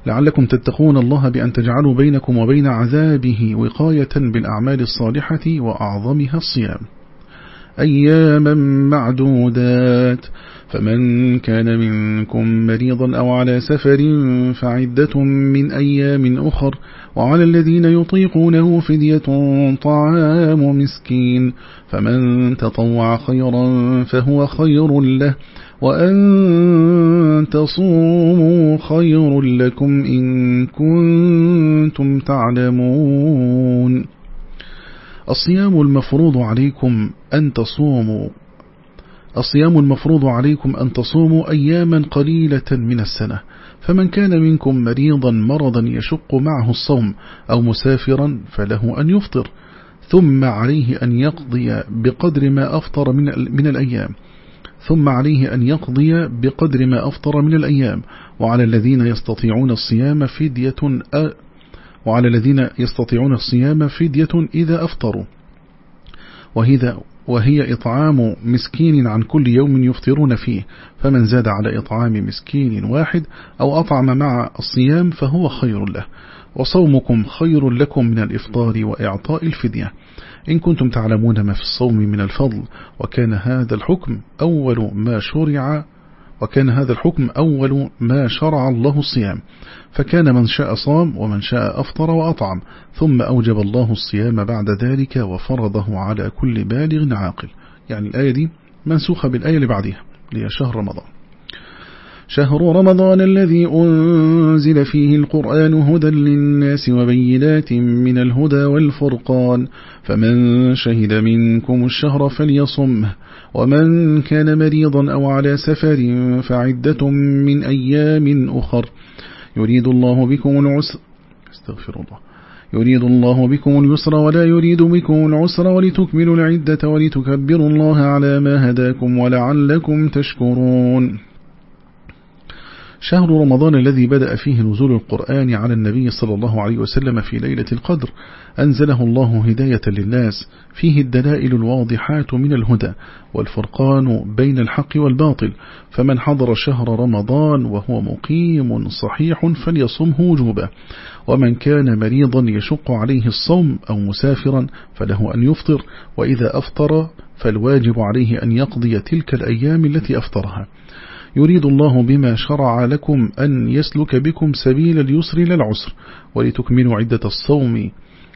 لعلكم تتقون الله بأن تجعلوا بينكم وبين عذابه وقاية بالأعمال الصالحة وأعظمها الصيام. أياما معدودات. فمن كان منكم مريضا أو على سفر فعدة من أيام أخر. وعلى الذين يطيقونه فدية طعام مسكين. فمن تطوع خيرا فهو خير له. وأن تصوموا خير لكم إن كنتم تعلمون الصيام المفروض عليكم أن تصوموا. الصيام المفروض عليكم أن تصوموا أياما قليلة من السنة. فمن كان منكم مريضا مرضا يشق معه الصوم أو مسافرا فله أن يفطر ثم عليه أن يقضي بقدر ما أفطر من, من الأيام. ثم عليه أن يقضي بقدر ما أفطر من الأيام. وعلى الذين يستطيعون الصيام فدية وعلى الذين يستطيعون الصيام فدية إذا أفطروا. وهذا وهي إطعام مسكين عن كل يوم يفطرون فيه. فمن زاد على إطعام مسكين واحد أو أطعم مع الصيام فهو خير له. وصومكم خير لكم من الإفطار وإعطاء الفدية. إن كنتم تعلمون ما في الصوم من الفضل وكان هذا الحكم أول ما شرع وكان هذا الحكم أول ما شرع الله الصيام. فكان من شاء صام ومن شاء أفطر وأطعم ثم أوجب الله الصيام بعد ذلك وفرضه على كل بالغ عاقل. يعني الآية دي منسوخة بالآية اللي بعدها لهي شهر رمضان. شهر رمضان الذي أنزل فيه القرآن هدى للناس وبينات من الهدى والفرقان. فمن شهد منكم الشهر فليصمه ومن كان مريضا أو على سفر فعدة من أيام أخر. يريد الله بكم العسر استغفر الله. يريد الله بكم اليسر ولا يريد بكم العسر ولتكملوا العدة ولتكبروا الله على ما هداكم ولعلكم تشكرون. شهر رمضان الذي بدأ فيه نزول القرآن على النبي صلى الله عليه وسلم في ليلة القدر أنزله الله هداية للناس فيه الدلائل الواضحات من الهدى والفرقان بين الحق والباطل فمن حضر شهر رمضان وهو مقيم صحيح فليصمه وجوبا ومن كان مريضا يشق عليه الصوم أو مسافرا فله أن يفطر وإذا أفطر فالواجب عليه أن يقضي تلك الأيام التي أفطرها. يريد الله بما شرع لكم أن يسلك بكم سبيل اليسر للعسر ولتكملوا عدة الصوم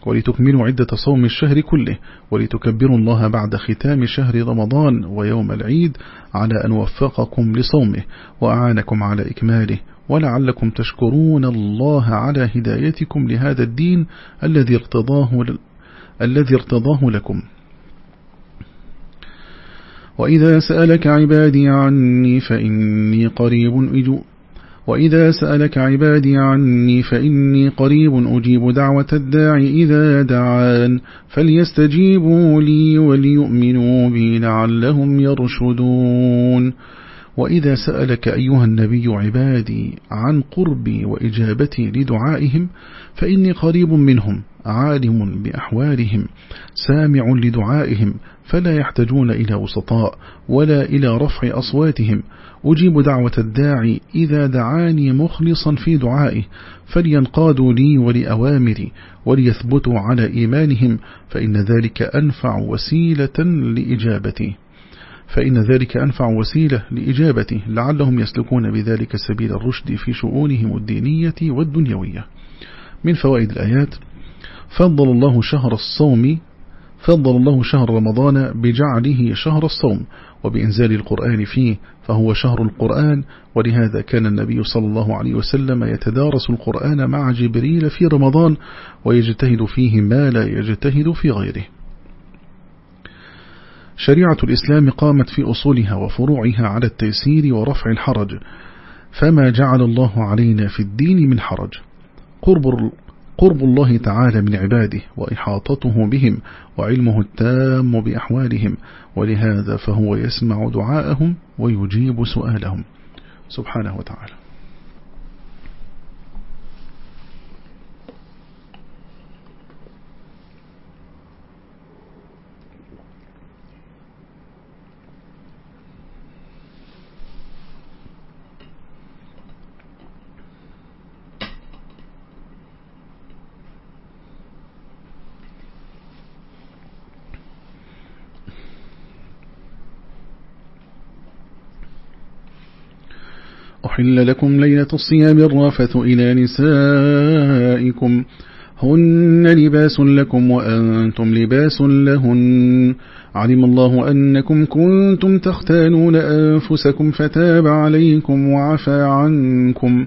ولتكملوا عدة صوم الشهر كله ولتكبروا الله بعد ختام شهر رمضان ويوم العيد على أن وفقكم لصومه وأعانكم على إكماله ولعلكم تشكرون الله على هدايتكم لهذا الدين الذي ارتضاه, الذي ارتضاه لكم. وإذا سألك عبادي عني فإني قريب أجو وإذا سألك عبادي عني فإني قريب أجيب دعوة الداعي إذا دعان فليستجيبوا لي وليؤمنوا بي لعلهم يرشدون وإذا سألك أيها النبي عبادي عن قربي وإجابتي لدعائهم فإني قريب منهم عالم بأحوالهم سامع لدعائهم فلا يحتاجون إلى وسطاء ولا إلى رفع أصواتهم. أجيب دعوة الداعي إذا دعاني مخلصا في دعائه فلينقادوا لي ولأوامري وليثبتوا على إيمانهم فإن ذلك أنفع وسيلة لإجابتي. فإن ذلك أنفع وسيلة لإجابته لعلهم يسلكون بذلك سبيل الرشد في شؤونهم الدينية والدنيوية. من فوائد الآيات فضل الله شهر الصوم فضل الله شهر رمضان بجعله شهر الصوم وبإنزال القرآن فيه فهو شهر القرآن ولهذا كان النبي صلى الله عليه وسلم يتدارس القرآن مع جبريل في رمضان ويجتهد فيه ما لا يجتهد في غيره. شريعة الإسلام قامت في أصولها وفروعها على التيسير ورفع الحرج فما جعل الله علينا في الدين من حرج. قرب الله تعالى من عباده وإحاطته بهم وعلمه التام بأحوالهم ولهذا فهو يسمع دعاءهم ويجيب سؤالهم. سبحانه وتعالى. أحل لكم ليلة الصيام الرافث إلى نسائكم. هن لباس لكم وأنتم لباس لهن. علم الله أنكم كنتم تختانون أنفسكم فتاب عليكم وعفى عنكم.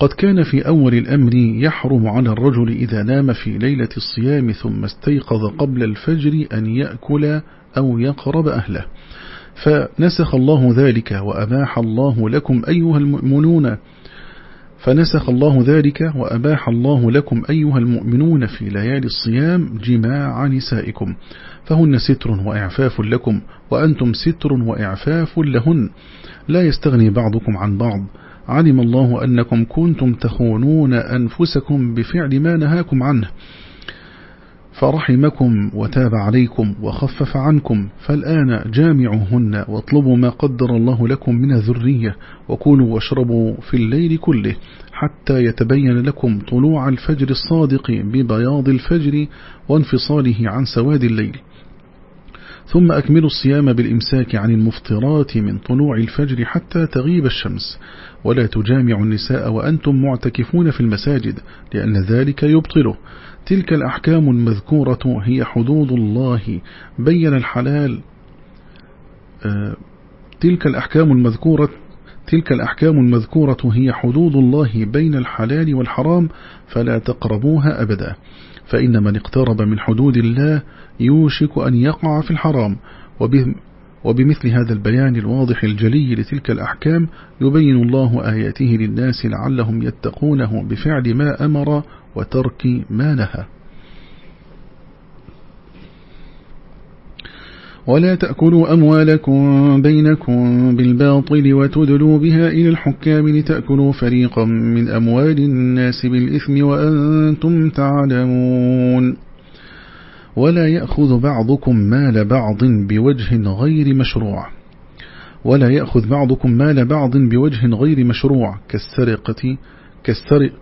قد كان في أول الأمر يحرم على الرجل إذا نام في ليلة الصيام ثم استيقظ قبل الفجر أن يأكل أو يقرب أهله. فنسخ الله ذلك وأباح الله لكم أيها المؤمنون. فنسخ الله ذلك وأباح الله لكم أيها المؤمنون في ليالي الصيام جماع نسائكم. فهن ستر وإعفاف لكم وأنتم ستر وإعفاف لهن. لا يستغني بعضكم عن بعض. علم الله أنكم كنتم تخونون أنفسكم بفعل ما نهاكم عنه. فرحمكم وتاب عليكم وخفف عنكم فالآن جامعوهن واطلبوا ما قدر الله لكم من الذرية وكلوا واشربوا في الليل كله حتى يتبين لكم طلوع الفجر الصادق ببياض الفجر وانفصاله عن سواد الليل. ثم أكملوا الصيام بالإمساك عن المفطرات من طلوع الفجر حتى تغيب الشمس. ولا تجامعوا النساء وأنتم معتكفون في المساجد لأن ذلك يبطله. تلك الأحكام المذكورة هي حدود الله بين الحلال. آه، تلك الأحكام المذكورة تلك الأحكام المذكورة هي حدود الله بين الحلال والحرام فلا تقربوها أبدا. فإن من اقترب من حدود الله يوشك أن يقع في الحرام وبمثل هذا البيان الواضح الجلي لتلك الأحكام يبين الله آياته للناس لعلهم يتقونه بفعل ما أمر وترك ما نهى. ولا تأكلوا أموالكم بينكم بالباطل وتدلوا بها إلى الحكام لتأكلوا فريقا من أموال الناس بالإثم وأنتم تعلمون. ولا يأخذ بعضكم مال بعض بوجه غير مشروع. ولا يأخذ بعضكم مال بعض بوجه غير مشروع. كالسرقة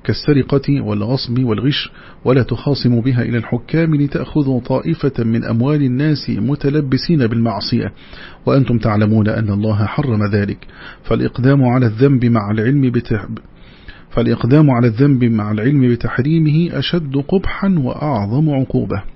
كالسرقة والغصب والغش ولا تخاصم بها إلى الحكام لتأخذوا طائفة من أموال الناس متلبسين بالمعصية. وأنتم تعلمون أن الله حرم ذلك. فالإقدام على الذنب مع العلم. فالإقدام على الذنب مع العلم بتحريمه أشد قبحا وأعظم عقوبة.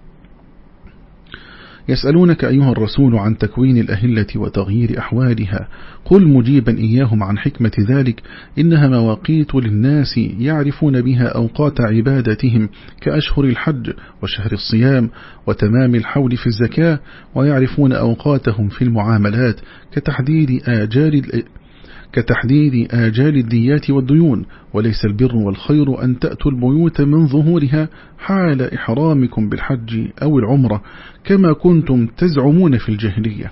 يسألونك أيها الرسول عن تكوين الأهلة وتغيير أحوالها. قل مجيبا إياهم عن حكمة ذلك. إنها مواقيت للناس يعرفون بها أوقات عبادتهم كأشهر الحج وشهر الصيام وتمام الحول في الزكاة ويعرفون أوقاتهم في المعاملات كتحديد آجال كتحديد آجال الديات والديون وليس البر والخير أن تأتوا البيوت من ظهورها حال إحرامكم بالحج أو العمرة كما كنتم تزعمون في الجاهلية.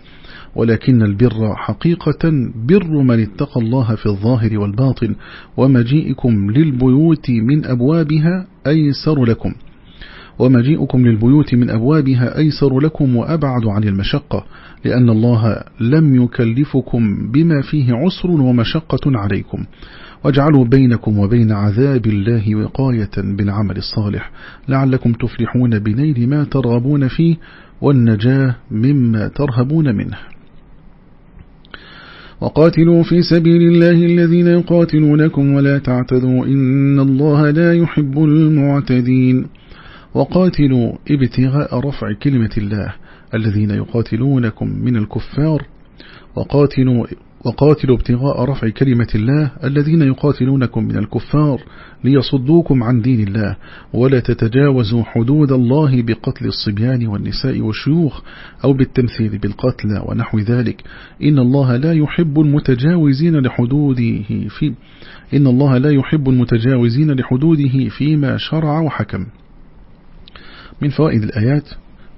ولكن البر حقيقة بر من اتقى الله في الظاهر والباطن ومجيئكم للبيوت من أبوابها أيسر لكم. ومجيئكم للبيوت من أبوابها أيسر لكم وأبعد عن المشقة. لأن الله لم يكلفكم بما فيه عسر ومشقة عليكم. واجعلوا بينكم وبين عذاب الله وقاية بالعمل الصالح. لعلكم تفلحون بنيل ما ترغبون فيه والنجاة مما ترهبون منه. وقاتلوا في سبيل الله الذين يقاتلونكم ولا تعتذوا إن الله لا يحب المعتدين. وقاتلوا ابتغاء رفع كلمة الله. الذين يقاتلونكم من الكفار وقاتلوا, وقاتلوا ابتغاء رفع كلمة الله الذين يقاتلونكم من الكفار ليصدوكم عن دين الله ولا تتجاوزوا حدود الله بقتل الصبيان والنساء والشيوخ أو بالتمثيل بالقتل ونحو ذلك. إن الله لا يحب المتجاوزين لحدوده في إن الله لا يحب المتجاوزين لحدوده فيما شرع وحكم. من فوائد الآيات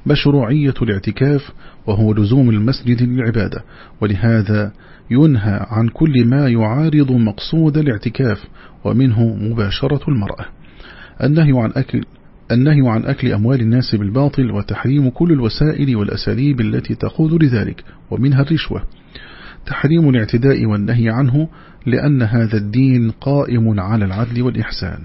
مشروعية الاعتكاف وهو لزوم المسجد للعبادة ولهذا ينهى عن كل ما يعارض مقصود الاعتكاف ومنه مباشرة المرأة. النهي عن أكل النهي عن أكل أموال الناس بالباطل وتحريم كل الوسائل والأساليب التي تقود لذلك ومنها الرشوة. تحريم الاعتداء والنهي عنه لأن هذا الدين قائم على العدل والإحسان.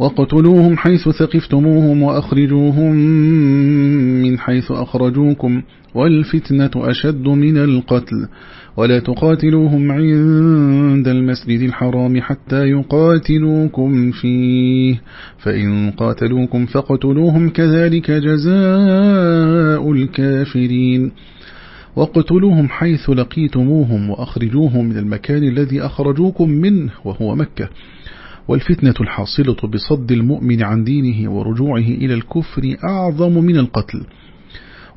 وقتلوهم حيث ثقفتموهم وأخرجوهم من حيث أخرجوكم والفتنة أشد من القتل. ولا تقاتلوهم عند المسجد الحرام حتى يقاتلوكم فيه. فإن قاتلوكم فقتلوهم كذلك جزاء الكافرين. وقتلوهم حيث لقيتموهم وأخرجوهم من المكان الذي أخرجوكم منه وهو مكة. والفتنة الحاصلة بصد المؤمن عن دينه ورجوعه إلى الكفر أعظم من القتل.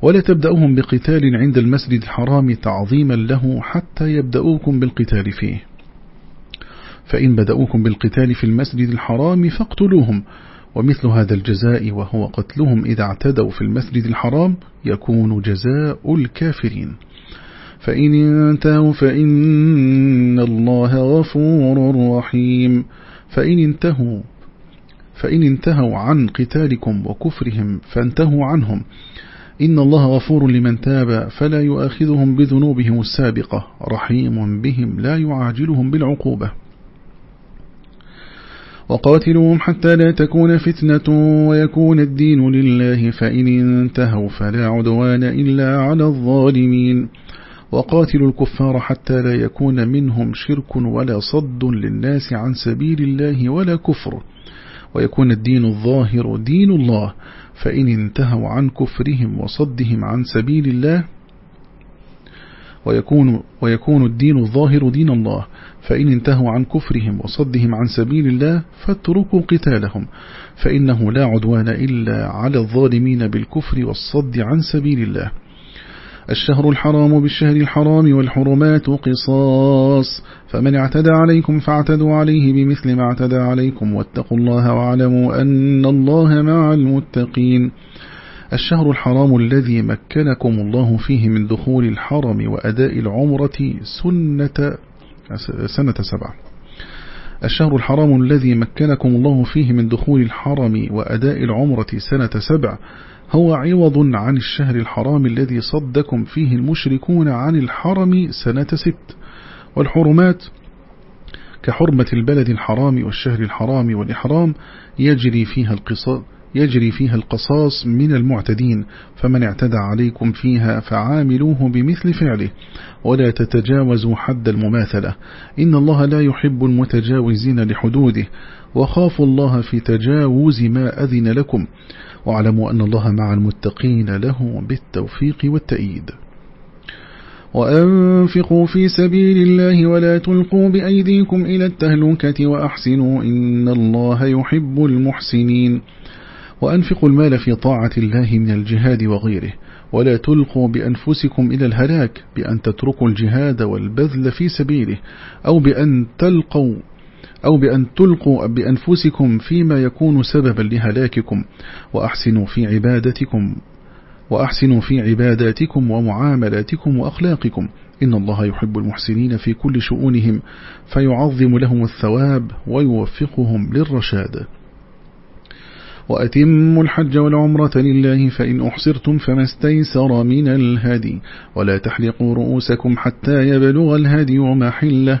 ولا تبدأهم بقتال عند المسجد الحرام تعظيما له حتى يبدأوكم بالقتال فيه. فإن بدأوكم بالقتال في المسجد الحرام فاقتلوهم ومثل هذا الجزاء وهو قتلهم إذا اعتدوا في المسجد الحرام يكون جزاء الكافرين. فإن انتهوا فإن الله غفور رحيم. فإن انتهوا فإن انتهوا عن قتالكم وكفرهم فانتهوا عنهم. إن الله غفور لمن تاب فلا يؤاخذهم بذنوبهم السابقة. رحيم بهم لا يعاجلهم بالعقوبة. وقاتلوهم حتى لا تكون فتنة ويكون الدين لله. فإن انتهوا فلا عدوان إلا على الظالمين. وقاتلوا الكفار حتى لا يكون منهم شرك ولا صد للناس عن سبيل الله ولا كفر. ويكون الدين الظاهر دين الله. فإن انتهوا عن كفرهم وصدهم عن سبيل الله ويكون, ويكون الدين الظاهر دين الله. فإن انتهوا عن كفرهم وصدهم عن سبيل الله فاتركوا قتالهم. فإنه لا عدوان إلا على الظالمين بالكفر والصد عن سبيل الله. الشهر الحرام بالشهر الحرام والحرمات قصاص. فمن اعتدى عليكم فاعتدوا عليه بمثل ما اعتدى عليكم واتقوا الله واعلموا أن الله مع المتقين. الشهر الحرام الذي مكنكم الله فيه من دخول الحرم وأداء العمرة سنة سنة سبع الشهر الحرام الذي مكنكم الله فيه من دخول الحرم وأداء العمرة سنة سبع هو عوض عن الشهر الحرام الذي صدكم فيه المشركون عن الحرم سنة ست. والحرمات كحرمة البلد الحرام والشهر الحرام والإحرام يجري فيها القصاص يجري فيها القصاص من المعتدين. فمن اعتدى عليكم فيها فعاملوه بمثل فعله ولا تتجاوزوا حد المماثلة. إن الله لا يحب المتجاوزين لحدوده وخافوا الله في تجاوز ما أذن لكم. واعلموا أن الله مع المتقين له بالتوفيق والتأييد. وأنفقوا في سبيل الله ولا تلقوا بأيديكم إلى التهلكة وأحسنوا إن الله يحب المحسنين. وأنفقوا المال في طاعة الله من الجهاد وغيره. ولا تلقوا بأنفسكم إلى الهلاك بأن تتركوا الجهاد والبذل في سبيله أو بأن تلقوا أو بأن تلقوا بأنفسكم فيما يكون سببا لهلاككم وأحسنوا في عبادتكم وأحسنوا في عباداتكم ومعاملاتكم وأخلاقكم. إن الله يحب المحسنين في كل شؤونهم فيعظم لهم الثواب ويوفقهم للرشاد. وأتموا الحج والعمرة لله فإن أحصرتم فما استيسر من الهدي. ولا تحلقوا رؤوسكم حتى يبلغ الهدي محله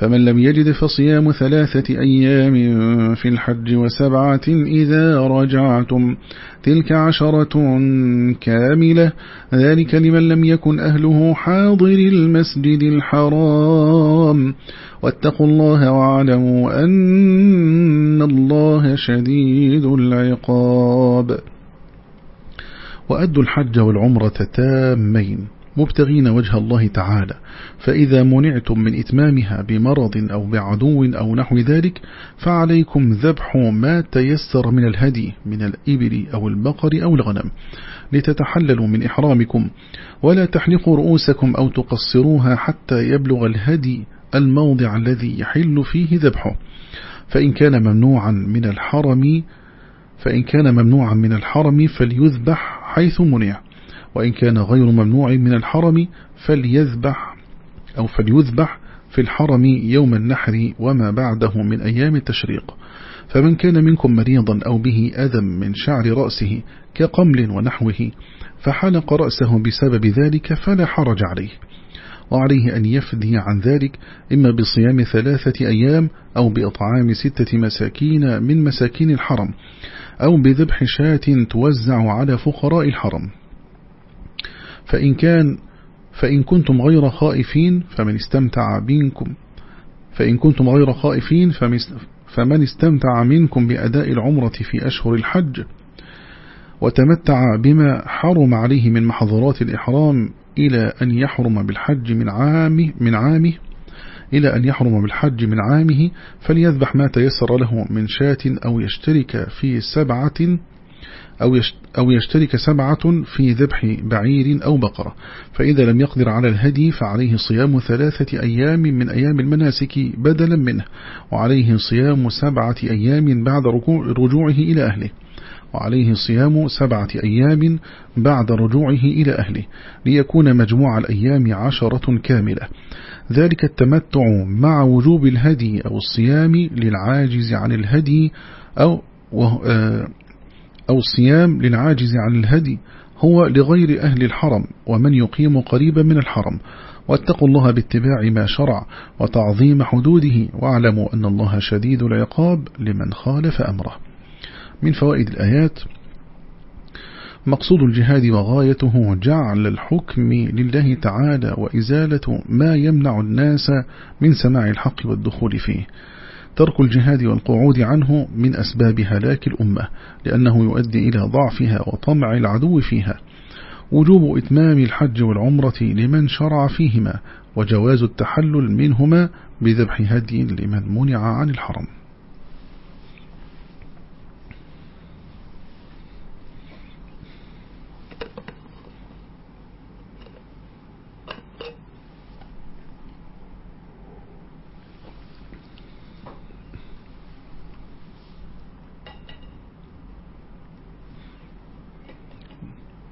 فمن لم يجد فصيام ثلاثة أيام في الحج وسبعة إذا رجعتم تلك عشرة كاملة. ذلك لمن لم يكن أهله حاضر المسجد الحرام. واتقوا الله واعلموا أن الله شديد العقاب. وأدوا الحج والعمرة تامين مبتغين وجه الله تعالى. فإذا منعتم من إتمامها بمرض أو بعدو أو نحو ذلك فعليكم ذبح ما تيسر من الهدي من الإبل أو البقر أو الغنم. لتتحللوا من إحرامكم ولا تحلقوا رؤوسكم أو تقصروها حتى يبلغ الهدي الموضع الذي يحل فيه ذبحه. فإن كان ممنوعا من الحرم فإن كان ممنوعا من الحرم فليذبح حيث منع وإن كان غير ممنوع من الحرم فليذبح أو فليذبح في الحرم يوم النحر وما بعده من أيام التشريق. فمن كان منكم مريضا أو به أذى من شعر رأسه كقمل ونحوه فحلق رأسه بسبب ذلك فلا حرج عليه. وعليه أن يفدي عن ذلك إما بصيام ثلاثة أيام أو بإطعام ستة مساكين من مساكين الحرم أو بذبح شاة توزع على فقراء الحرم. فإن كان فإن كنتم غير خائفين فمن استمتع منكم فإن كنتم غير خائفين فمن استمتع منكم بأداء العمرة في أشهر الحج. وتمتع بما حرم عليه من محظورات الإحرام إلى أن يحرم بالحج من عامه, من عامه إلى أن يحرم بالحج من عامه فليذبح ما تيسر له من شاة أو يشترك في سبعة أو يشترك سبعة في ذبح بعير أو بقرة. فإذا لم يقدر على الهدي فعليه صيام ثلاثة أيام من أيام المناسك بدلا منه وعليه صيام سبعة أيام بعد رجوعه إلى أهله وعليه صيام سبعة أيام بعد رجوعه إلى أهله ليكون مجموع الأيام عشرة كاملة. ذلك التمتع مع وجوب الهدي أو الصيام للعاجز عن الهدي أو أو الصيام للعاجز عن الهدي هو لغير أهل الحرم ومن يقيم قريبا من الحرم. واتقوا الله باتباع ما شرع وتعظيم حدوده واعلموا أن الله شديد العقاب لمن خالف أمره. من فوائد الآيات مقصود الجهاد وغايته جعل الحكم لله تعالى وإزالة ما يمنع الناس من سماع الحق والدخول فيه. ترك الجهاد والقعود عنه من أسباب هلاك الأمة لأنه يؤدي إلى ضعفها وطمع العدو فيها. وجوب إتمام الحج والعمرة لمن شرع فيهما وجواز التحلل منهما بذبح هدي لمن منع عن الحرم.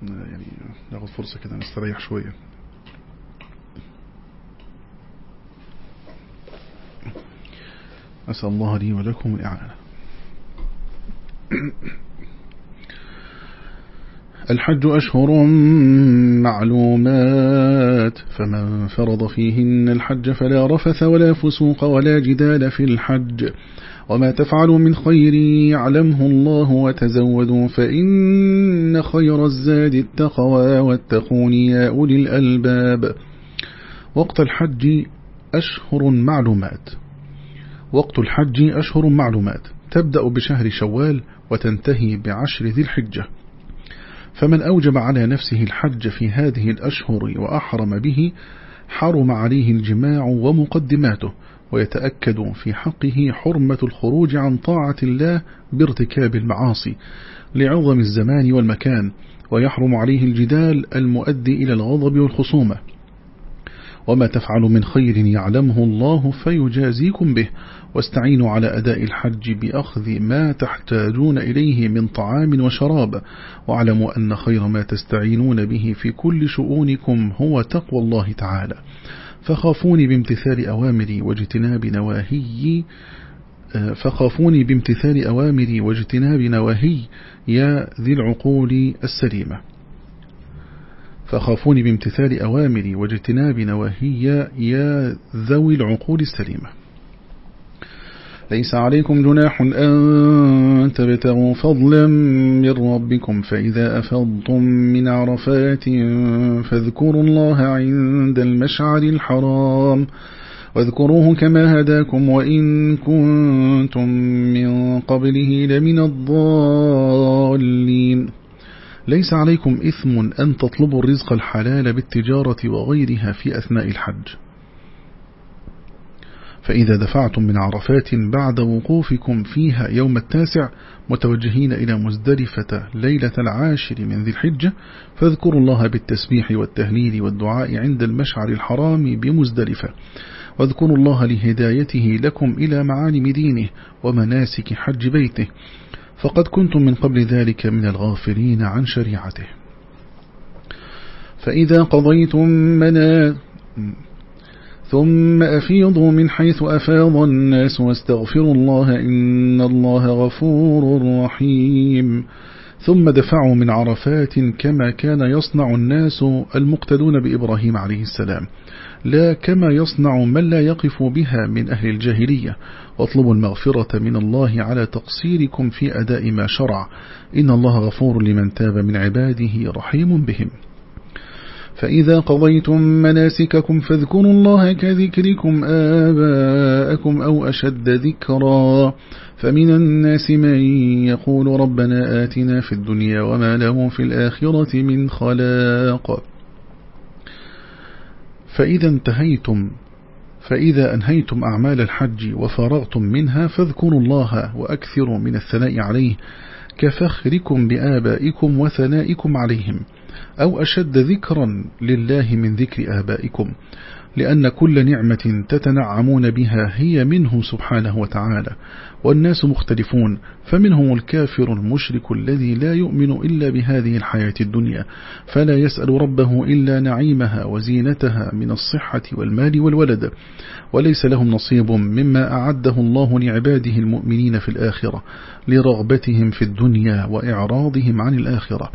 يعني ناخد فرصة كده نستريح شوية. أسأل الله لي ولكم الإعانة. الحج أشهر معلومات فمن فرض فيهن الحج فلا رفث ولا فسوق ولا جدال في الحج. وما تفعلوا من خير يعلمه الله وتزودوا فإن خير الزاد التقوى واتقون يا أولي الألباب. وقت الحج أشهر معلومات. وقت الحج أشهر معلومات. تبدأ بشهر شوال وتنتهي بعشر ذي الحجة. فمن أوجب على نفسه الحج في هذه الأشهر وأحرم به حرم عليه الجماع ومقدماته. ويتأكد في حقه حرمة الخروج عن طاعة الله بارتكاب المعاصي لعظم الزمان والمكان ويحرم عليه الجدال المؤدي إلى الغضب والخصومة. وما تفعل من خير يعلمه الله فيجازيكم به. واستعينوا على أداء الحج بأخذ ما تحتاجون إليه من طعام وشراب. واعلموا أن خير ما تستعينون به في كل شؤونكم هو تقوى الله تعالى. فخافوني بامتثال أوامري واجتناب نواهي آه، فخافوني بامتثال أوامري واجتناب نواهي يا ذي العقول السليمة. فخافوني بامتثال أوامري واجتناب نواهي يا ذوي العقول السليمة. ليس عليكم جناح أن تبتغوا فضلا من ربكم فإذا أفضتم من عرفات فاذكروا الله عند المشعر الحرام واذكروه كما هداكم وإن كنتم من قبله لمن الضالين ليس عليكم إثم أن تطلبوا الرزق الحلال بالتجارة وغيرها في أثناء الحج فإذا دفعتم من عرفات بعد وقوفكم فيها يوم التاسع متوجهين إلى مزدلفة ليلة العاشر من ذي الحجة فاذكروا الله بالتسبيح والتهليل والدعاء عند المشعر الحرام بمزدلفة. واذكروا الله لهدايته لكم إلى معالم دينه ومناسك حج بيته. فقد كنتم من قبل ذلك من الغافلين عن شريعته. فإذا قضيتم منا ثم أفيضوا من حيث أفاض الناس واستغفروا الله إن الله غفور رحيم. ثم دفعوا من عرفات كما كان يصنع الناس المقتدون بإبراهيم عليه السلام. لا كما يصنع من لا يقف بها من أهل الجاهلية. واطلبوا المغفرة من الله على تقصيركم في أداء ما شرع. إن الله غفور لمن تاب من عباده رحيم بهم. فإذا قضيتم مناسككم فاذكروا الله كذكركم آباءكم أو أشد ذكرا. فمن الناس من يقول ربنا آتنا في الدنيا وما له في الآخرة من خلاق. فإذا انتهيتم فإذا أنهيتم أعمال الحج وفرغتم منها فاذكروا الله وأكثروا من الثناء عليه كفخركم بآبائكم وثنائكم عليهم. أو أشد ذكرا لله من ذكر آبائكم لأن كل نعمة تتنعمون بها هي منه سبحانه وتعالى والناس مختلفون فمنهم الكافر المشرك الذي لا يؤمن إلا بهذه الحياة الدنيا فلا يسأل ربه إلا نعيمها وزينتها من الصحة والمال والولد وليس لهم نصيب مما أعده الله لعباده المؤمنين في الآخرة لرغبتهم في الدنيا وإعراضهم عن الآخرة.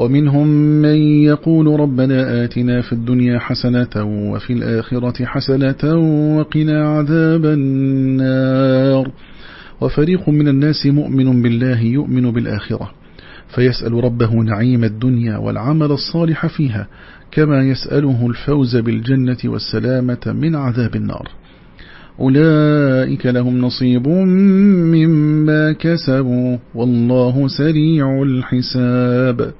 ومنهم من يقول ربنا آتنا في الدنيا حسنة وفي الآخرة حسنة وقنا عذاب النار. وفريق من الناس مؤمن بالله يؤمن بالآخرة فيسأل ربه نعيم الدنيا والعمل الصالح فيها كما يسأله الفوز بالجنة والسلامة من عذاب النار. أولئك لهم نصيب مما كسبوا والله سريع الحساب.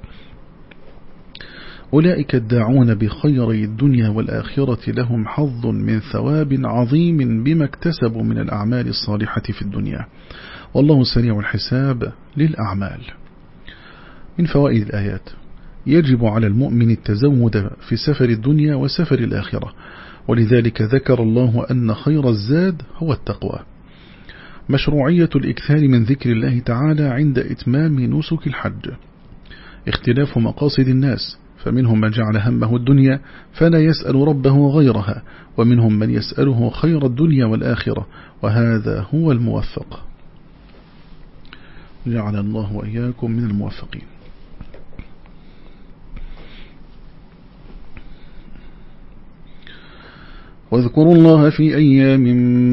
أولئك الداعون بخير الدنيا والآخرة لهم حظ من ثواب عظيم بما اكتسبوا من الأعمال الصالحة في الدنيا. والله سريع الحساب للأعمال. من فوائد الآيات. يجب على المؤمن التزود في سفر الدنيا وسفر الآخرة. ولذلك ذكر الله أن خير الزاد هو التقوى. مشروعية الإكثار من ذكر الله تعالى عند إتمام نسك الحج. اختلاف مقاصد الناس. فمنهم من جعل همه الدنيا فلا يسأل ربه غيرها ومنهم من يسأله خير الدنيا والآخرة وهذا هو الموفق. جعل الله وإياكم من الموفقين. واذكروا الله في أيام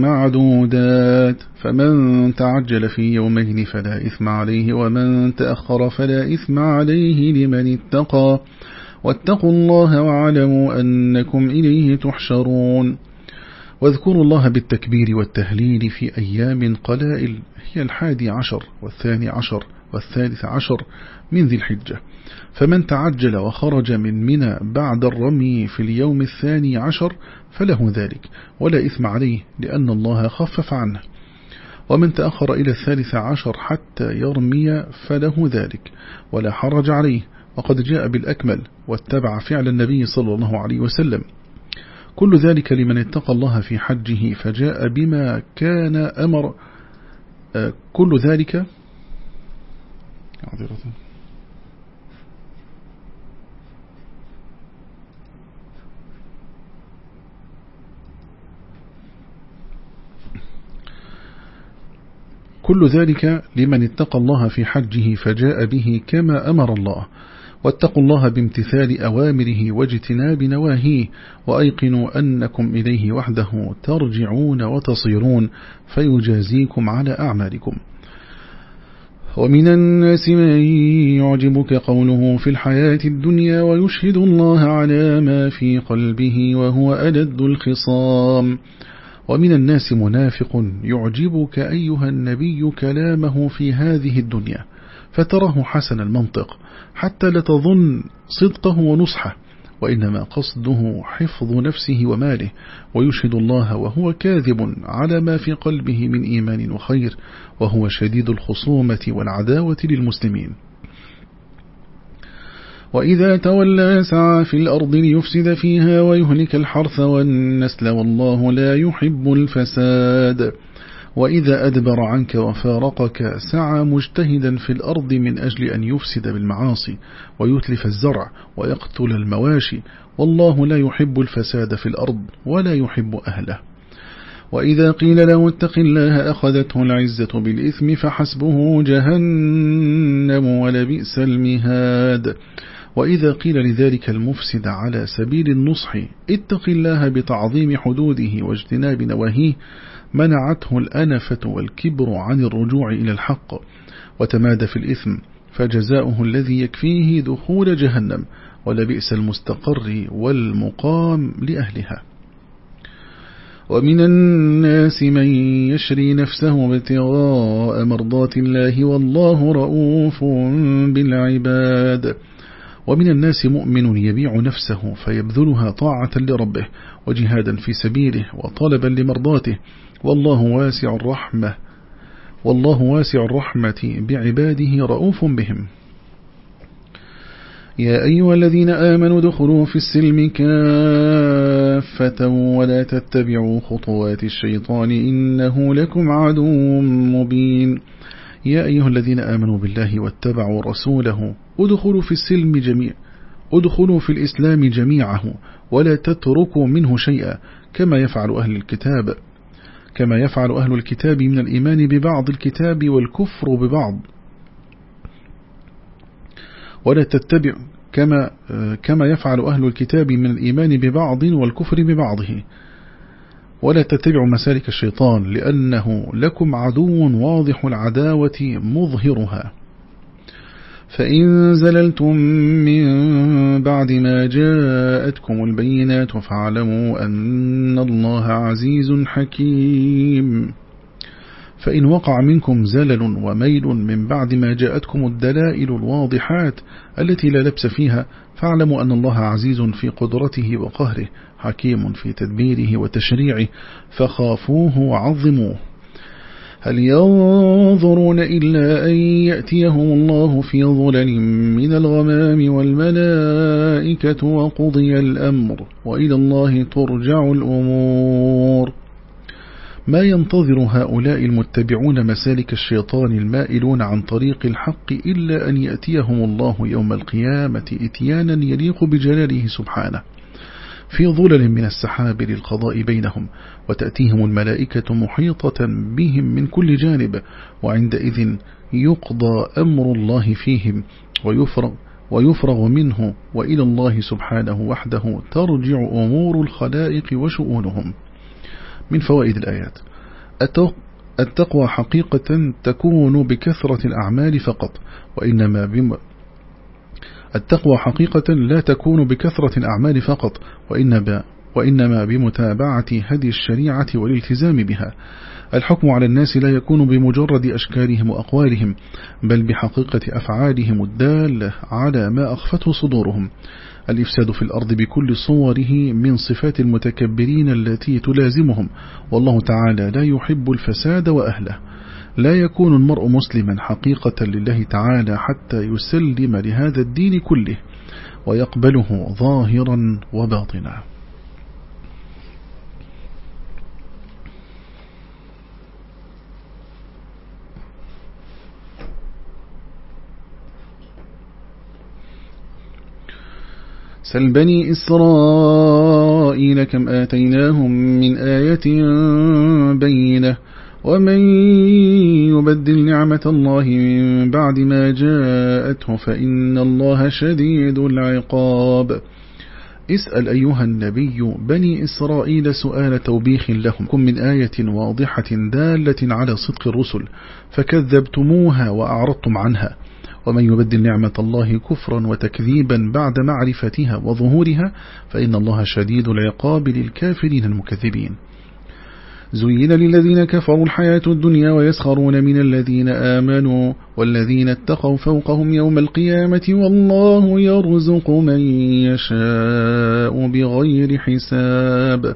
معدودات فمن تعجل في يومين فلا إثم عليه ومن تأخر فلا إثم عليه لمن اتقى. واتقوا الله واعلموا أنكم إليه تحشرون. واذكروا الله بالتكبير والتهليل في أيام قلائل هي الحادي عشر والثاني عشر والثالث عشر من ذي الحجة. فمن تعجل وخرج من منى بعد الرمي في اليوم الثاني عشر فله ذلك ولا إثم عليه لأن الله خفف عنه. ومن تأخر إلى الثالث عشر حتى يرمي فله ذلك ولا حرج عليه وقد جاء بالأكمل واتبع فعل النبي صلى الله عليه وسلم. كل ذلك لمن اتقى الله في حجه فجاء بما كان أمر. آه، كل ذلك كل ذلك لمن اتقى الله في حجه فجاء به كما أمر الله. واتقوا الله بامتثال أوامره واجتناب نواهيه وأيقنوا أنكم إليه وحده ترجعون وتصيرون فيجازيكم على أعمالكم. ومن الناس من يعجبك قوله في الحياة الدنيا ويشهد الله على ما في قلبه وهو ألد الخصام. ومن الناس منافق يعجبك أيها النبي كلامه في هذه الدنيا. فتراه حسن المنطق حتى لتظن صدقه ونصحه وإنما قصده حفظ نفسه وماله ويشهد الله وهو كاذب على ما في قلبه من إيمان وخير وهو شديد الخصومة والعداوة للمسلمين. وإذا تولى سعى في الأرض ليفسد فيها ويهلك الحرث والنسل والله لا يحب الفساد. وإذا أدبر عنك وفارقك سعى مجتهدا في الأرض من أجل أن يفسد بالمعاصي ويتلف الزرع ويقتل المواشي والله لا يحب الفساد في الأرض ولا يحب أهله. وإذا قيل له اتق الله أخذته العزة بالإثم فحسبه جهنم ولبئس المهاد. وإذا قيل لذلك المفسد على سبيل النصح اتق الله بتعظيم حدوده واجتناب نواهيه منعته الأنفة والكبر عن الرجوع إلى الحق وتماد في الإثم فجزاؤه الذي يكفيه دخول جهنم ولبئس المستقر والمقام لأهلها. ومن الناس من يشري نفسه ابتغاء مرضات الله والله رؤوف بالعباد. ومن الناس مؤمن يبيع نفسه فيبذلها طاعة لربه وجهادا في سبيله وطلبا لمرضاته والله واسع الرحمة. والله واسع الرحمة بعباده رؤوف بهم. يا أيها الذين آمنوا دخلوا في السلم كافة ولا تتبعوا خطوات الشيطان إنه لكم عدو مبين. يا أيها الذين آمنوا بالله واتبعوا رسوله ادخلوا في السلم جميع ادخلوا في الإسلام جميعه ولا تتركوا منه شيئا كما يفعل أهل الكتاب. كما يفعل أهل الكتاب من الإيمان ببعض الكتاب والكفر ببعض. ولا تتبع كما كما يفعل أهل الكتاب من الإيمان ببعض والكفر ببعضه. ولا تتبعوا مسالك الشيطان لأنه لكم عدو واضح العداوة مظهرها. فإن زللتم من بعد ما جاءتكم البينات فاعلموا أن الله عزيز حكيم. فإن وقع منكم زلل وميل من بعد ما جاءتكم الدلائل الواضحات التي لا لبس فيها فاعلموا أن الله عزيز في قدرته وقهره حكيم في تدبيره وتشريعه فخافوه وعظموه. هل ينظرون إلا أن يأتيهم الله في ظلل من الغمام والملائكة وقضي الأمر وإلى الله ترجع الأمور. ما ينتظر هؤلاء المتبعون مسالك الشيطان المائلون عن طريق الحق إلا أن يأتيهم الله يوم القيامة إتيانا يليق بجلاله سبحانه. في ظلل من السحاب للقضاء بينهم وتأتيهم الملائكة محيطة بهم من كل جانب وعندئذ يقضى أمر الله فيهم ويفرغ ويفرغ منه وإلى الله سبحانه وحده ترجع أمور الخلائق وشؤونهم. من فوائد الآيات التقوى حقيقة تكون بكثرة الأعمال فقط وإنما بم التقوى حقيقة لا تكون بكثرة الأعمال فقط وإنما, وإنما بمتابعة هدي الشريعة والالتزام بها. الحكم على الناس لا يكون بمجرد أشكالهم وأقوالهم بل بحقيقة أفعالهم الدالة على ما أخفته صدورهم. الإفساد في الأرض بكل صوره من صفات المتكبرين التي تلازمهم. والله تعالى لا يحب الفساد وأهله. لا يكون المرء مسلما حقيقة لله تعالى حتى يسلم لهذا الدين كله ويقبله ظاهرا وباطنا. سل بني إسرائيل كم آتيناهم من آية بينة ومن يبدل نعمة الله من بعد ما جاءته فإن الله شديد العقاب. اسأل أيها النبي بني إسرائيل سؤال توبيخ لهم. كن من آية واضحة دالة على صدق الرسل. فكذبتموها وأعرضتم عنها. ومن يبدل نعمة الله كفرا وتكذيبا بعد معرفتها وظهورها فإن الله شديد العقاب للكافرين المكذبين. زين للذين كفروا الحياة الدنيا ويسخرون من الذين آمنوا والذين اتقوا فوقهم يوم القيامة والله يرزق من يشاء بغير حساب.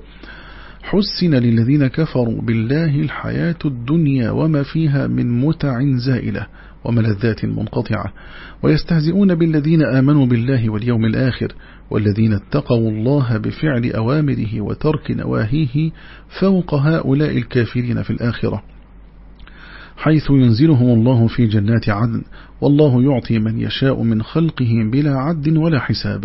حسن للذين كفروا بالله الحياة الدنيا وما فيها من متع زائلة. وملذات منقطعة. ويستهزئون بالذين آمنوا بالله واليوم الآخر والذين اتقوا الله بفعل أوامره وترك نواهيه فوق هؤلاء الكافرين في الآخرة. حيث ينزلهم الله في جنات عدن والله يعطي من يشاء من خلقه بلا عد ولا حساب.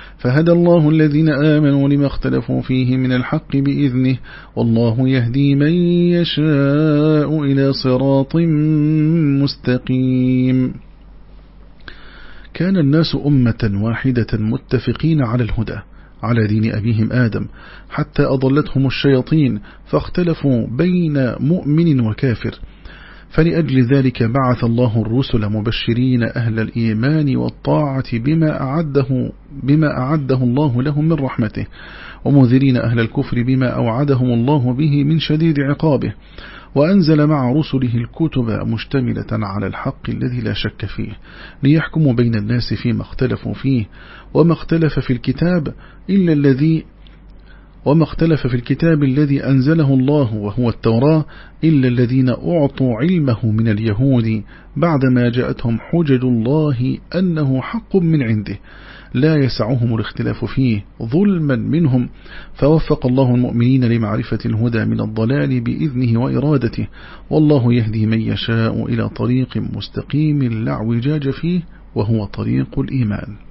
فهدى الله الذين آمنوا لما اختلفوا فيه من الحق بإذنه والله يهدي من يشاء إلى صراط مستقيم. كان الناس أمة واحدة متفقين على الهدى على دين أبيهم آدم حتى أضلتهم الشياطين فاختلفوا بين مؤمن وكافر. فلأجل ذلك بعث الله الرسل مبشرين أهل الإيمان والطاعة بما أعده, بما أعده الله لهم من رحمته ومذرين أهل الكفر بما أوعدهم الله به من شديد عقابه وأنزل مع رسله الكتب مشتملة على الحق الذي لا شك فيه ليحكموا بين الناس فيما اختلفوا فيه وما اختلف في الكتاب إلا الذي وما اختلف في الكتاب الذي أنزله الله وهو التوراة إلا الذين أعطوا علمه من اليهود بعدما جاءتهم حجج الله أنه حق من عنده. لا يسعهم الاختلاف فيه ظلما منهم. فوفق الله المؤمنين لمعرفة الهدى من الضلال بإذنه وإرادته. والله يهدي من يشاء إلى طريق مستقيم لا اعوجاج فيه وهو طريق الإيمان.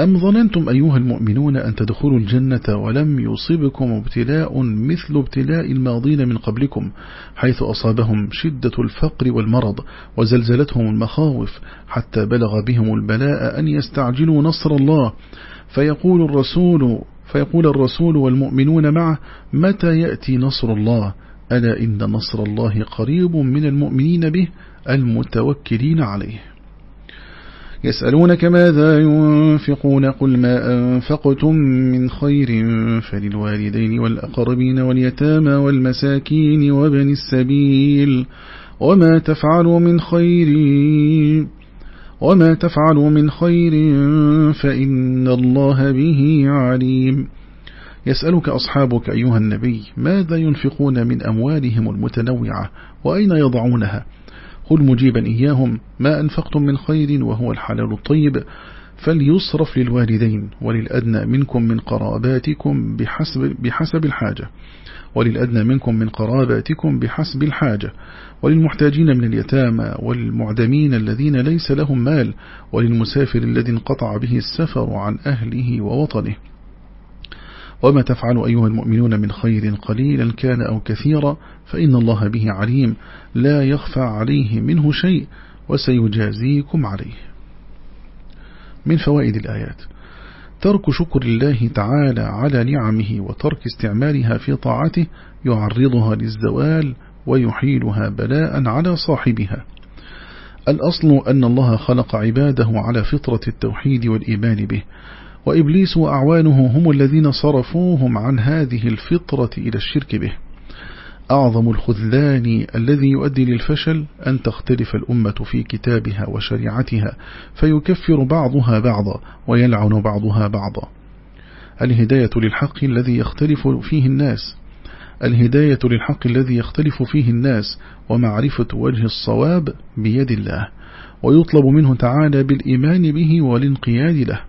أم ظننتم أيها المؤمنون أن تدخلوا الجنة ولم يصبكم ابتلاء مثل ابتلاء الماضين من قبلكم حيث أصابهم شدة الفقر والمرض وزلزلتهم المخاوف حتى بلغ بهم البلاء أن يستعجلوا نصر الله. فيقول الرسول فيقول الرسول والمؤمنون معه متى يأتي نصر الله؟ ألا إن نصر الله قريب من المؤمنين به المتوكلين عليه. يسألونك ماذا ينفقون قل ما أنفقتم من خير فللوالدين والأقربين واليتامى والمساكين وبن السبيل وما تفعلوا من خير وما تفعلوا من خير فإن الله به عليم. يسألك أصحابك أيها النبي ماذا ينفقون من أموالهم المتنوعة وأين يضعونها؟ قل مجيبا إياهم ما أنفقتم من خير وهو الحلال الطيب فليصرف للوالدين وللأدنى منكم من قراباتكم بحسب, بحسب الحاجة. وللأدنى منكم من قراباتكم بحسب الحاجة. وللمحتاجين من اليتامى والمعدمين الذين ليس لهم مال وللمسافر الذي انقطع به السفر عن أهله ووطنه. وما تفعل أيها المؤمنون من خير قليلا كان أو كثيرا فإن الله به عليم. لا يخفى عليه منه شيء وسيجازيكم عليه. من فوائد الآيات. ترك شكر الله تعالى على نعمه وترك استعمالها في طاعته يعرضها للزوال ويحيلها بلاء على صاحبها. الأصل أن الله خلق عباده على فطرة التوحيد والإيمان به. وإبليس وأعوانه هم الذين صرفوهم عن هذه الفطرة إلى الشرك به. أعظم الخذلان الذي يؤدي للفشل أن تختلف الأمة في كتابها وشريعتها فيكفر بعضها بعضا ويلعن بعضها بعضا. الهداية للحق الذي يختلف فيه الناس. الهداية للحق الذي يختلف فيه الناس ومعرفة وجه الصواب بيد الله. ويطلب منه تعالى بالإيمان به والانقياد له.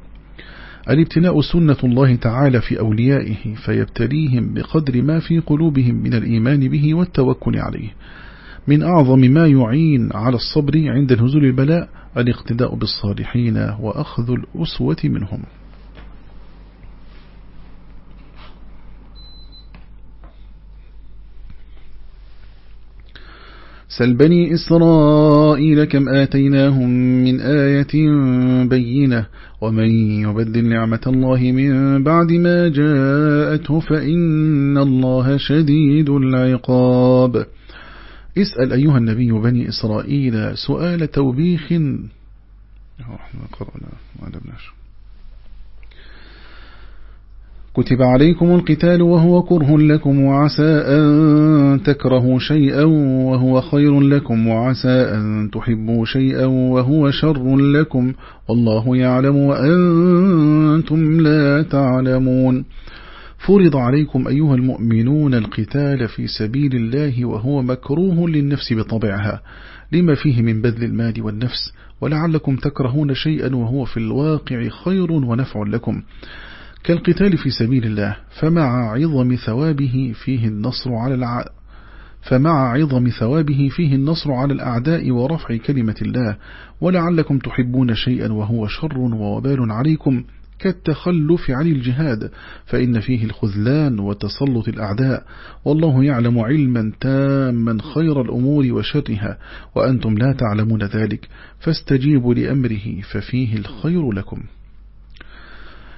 الابتلاء سنة الله تعالى في أوليائه فيبتليهم بقدر ما في قلوبهم من الإيمان به والتوكل عليه. من أعظم ما يعين على الصبر عند نزول البلاء الاقتداء بالصالحين وأخذ الأسوة منهم. سل بني إسرائيل كم آتيناهم من آية بينة ومن يبدل نعمة الله من بعد ما جاءته فإن الله شديد العقاب. اسأل أيها النبي بني إسرائيل سؤال توبيخ. قرأنا ما كتب عليكم القتال وهو كره لكم وعسى أن تكرهوا شيئا وهو خير لكم وعسى أن تحبوا شيئا وهو شر لكم والله يعلم وأنتم لا تعلمون. فرض عليكم أيها المؤمنون القتال في سبيل الله وهو مكروه للنفس بطبعها لما فيه من بذل المال والنفس ولعلكم تكرهون شيئا وهو في الواقع خير ونفع لكم. كالقتال في سبيل الله فمع عظم ثوابه فيه النصر على الع... فمع عظم ثوابه فيه النصر على الأعداء ورفع كلمة الله. ولعلكم تحبون شيئا وهو شر ووبال عليكم كالتخلف عن الجهاد فإن فيه الخذلان وتسلط الأعداء. والله يعلم علما تاما خير الأمور وشرها وأنتم لا تعلمون ذلك فاستجيبوا لأمره ففيه الخير لكم.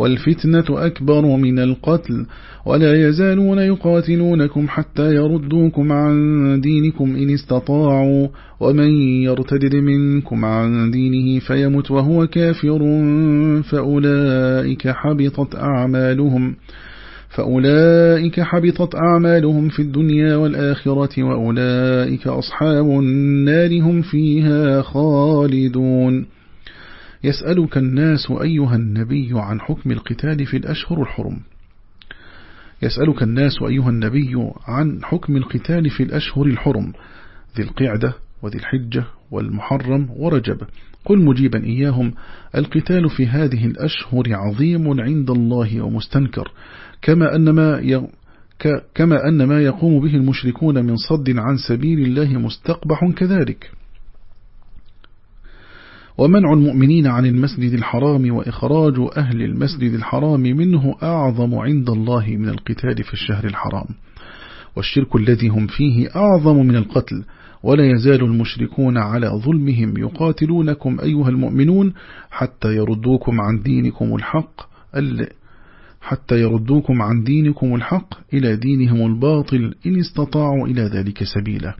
والفتنة أكبر من القتل ولا يزالون يقاتلونكم حتى يردوكم عن دينكم إن استطاعوا ومن يرتدد منكم عن دينه فيمت وهو كافر فأولئك حبطت أعمالهم فأولئك حبطت أعمالهم في الدنيا والآخرة وأولئك أصحاب النار هم فيها خالدون. يسألك الناس أيها النبي عن حكم القتال في الأشهر الحرم. يسألك الناس أيها النبي عن حكم القتال في الأشهر الحرم ذي القعدة وذي الحجة والمحرم ورجب. قل مجيبا إياهم القتال في هذه الأشهر عظيم عند الله ومستنكر كما أن ما كما أن ما يقوم به المشركون من صد عن سبيل الله مستقبح كذلك. ومنع المؤمنين عن المسجد الحرام وإخراج أهل المسجد الحرام منه أعظم عند الله من القتال في الشهر الحرام. والشرك الذي هم فيه أعظم من القتل ولا يزال المشركون على ظلمهم يقاتلونكم أيها المؤمنون حتى يردوكم عن دينكم الحق حتى يردوكم عن دينكم الحق إلى دينهم الباطل إن استطاعوا إلى ذلك سبيلا.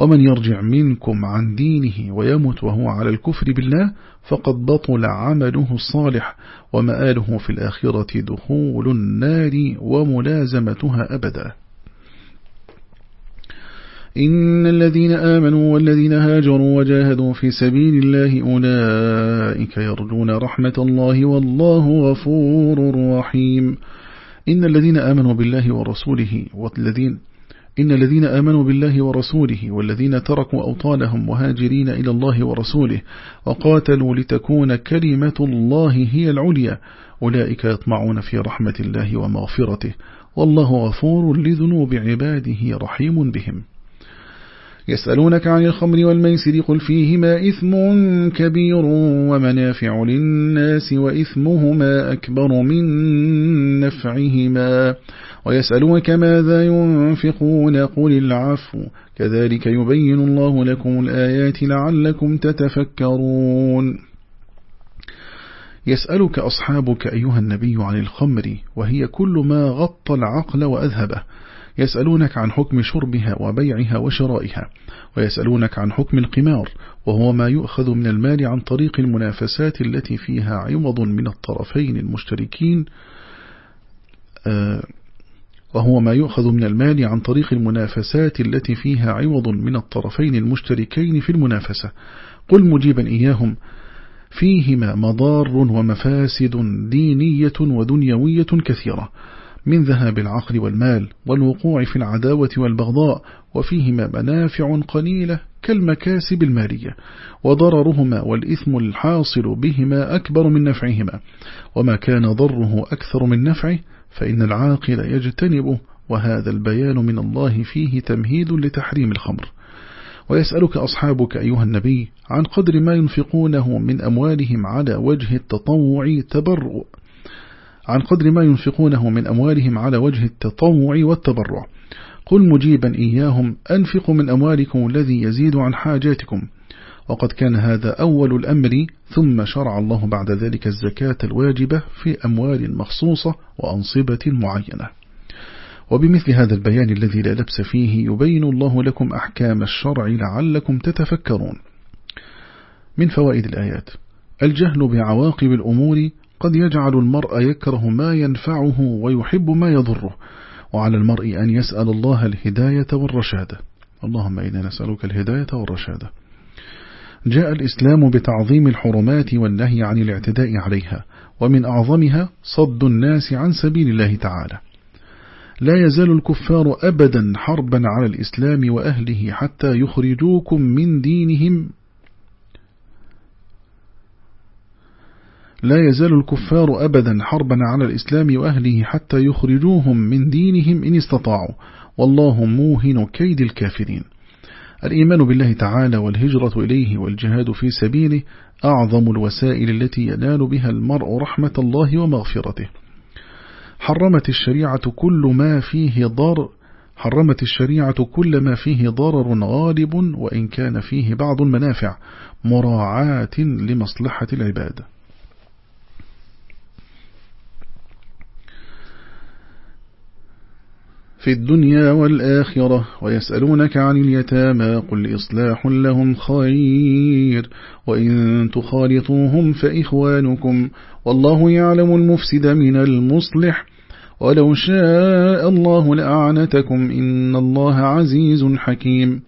ومن يرجع منكم عن دينه ويمت وهو على الكفر بالله فقد بطل عمله الصالح ومآله في الآخرة دخول النار وملازمتها أبدا. إن الذين آمنوا والذين هاجروا وجاهدوا في سبيل الله أولئك يرجون رحمة الله والله غفور رحيم. إن الذين آمنوا بالله ورسوله والذين إن الذين آمنوا بالله ورسوله والذين تركوا أوطانهم مهاجرين إلى الله ورسوله وقاتلوا لتكون كلمة الله هي العليا أولئك يطمعون في رحمة الله ومغفرته والله غفور لذنوب عباده رحيم بهم. يسألونك عن الخمر والميسر قل فيهما إثم كبير ومنافع للناس وإثمهما أكبر من نفعهما. ويسألونك ماذا ينفقون قل العفو. كذلك يبين الله لكم الآيات لعلكم تتفكرون. يسألك أصحابك أيها النبي عن الخمر وهي كل ما غطى العقل وأذهبه. يسألونك عن حكم شربها وبيعها وشرائها. ويسألونك عن حكم القمار وهو ما يؤخذ من المال عن طريق المنافسات التي فيها عوض من الطرفين المشتركين. آه، وهو ما يؤخذ من المال عن طريق المنافسات التي فيها عوض من الطرفين المشتركين في المنافسة. قل مجيبا إياهم. فيهما مضار ومفاسد دينية ودنيوية كثيرة. من ذهاب العقل والمال والوقوع في العداوة والبغضاء وفيهما منافع قليلة كالمكاسب المالية. وضررهما والإثم الحاصل بهما أكبر من نفعهما. وما كان ضره أكثر من نفعه فإن العاقل يجتنبه وهذا البيان من الله فيه تمهيد لتحريم الخمر. ويسألك أصحابك أيها النبي عن قدر ما ينفقونه من أموالهم على وجه التطوع تبرؤ. عن قدر ما ينفقونه من أموالهم على وجه التطوع والتبرع قل مجيبا إياهم أنفقوا من أموالكم الذي يزيد عن حاجاتكم. وقد كان هذا أول الأمر ثم شرع الله بعد ذلك الزكاة الواجبة في أموال مخصوصة وأنصبة معينة. وبمثل هذا البيان الذي لا لبس فيه يبين الله لكم أحكام الشرع لعلكم تتفكرون. من فوائد الآيات الجهل بعواقب الأمور قد يجعل المرء يكره ما ينفعه ويحب ما يضره وعلى المرء أن يسأل الله الهداية والرشادة اللهم إنا نسألك الهداية والرشادة جاء الإسلام بتعظيم الحرمات والنهي عن الاعتداء عليها ومن أعظمها صد الناس عن سبيل الله تعالى. لا يزال الكفار أبدا حربا على الإسلام وأهله حتى يخرجوكم من دينهم. لا يزال الكفار أبدا حربا على الإسلام وأهله حتى يخرجوهم من دينهم إن استطاعوا. والله موهن كيد الكافرين. الإيمان بالله تعالى والهجرة إليه والجهاد في سبيله أعظم الوسائل التي ينال بها المرء رحمة الله ومغفرته. حرمت الشريعة كل ما فيه ضر حرمت الشريعة كل ما فيه ضرر غالب وإن كان فيه بعض المنافع مراعاة لمصلحة العباد. في الدنيا والآخرة ويسألونك عن اليتامى قل إصلاح لهم خير وإن تخالطوهم فإخوانكم والله يعلم المفسد من المصلح ولو شاء الله لأعنتكم إن الله عزيز حكيم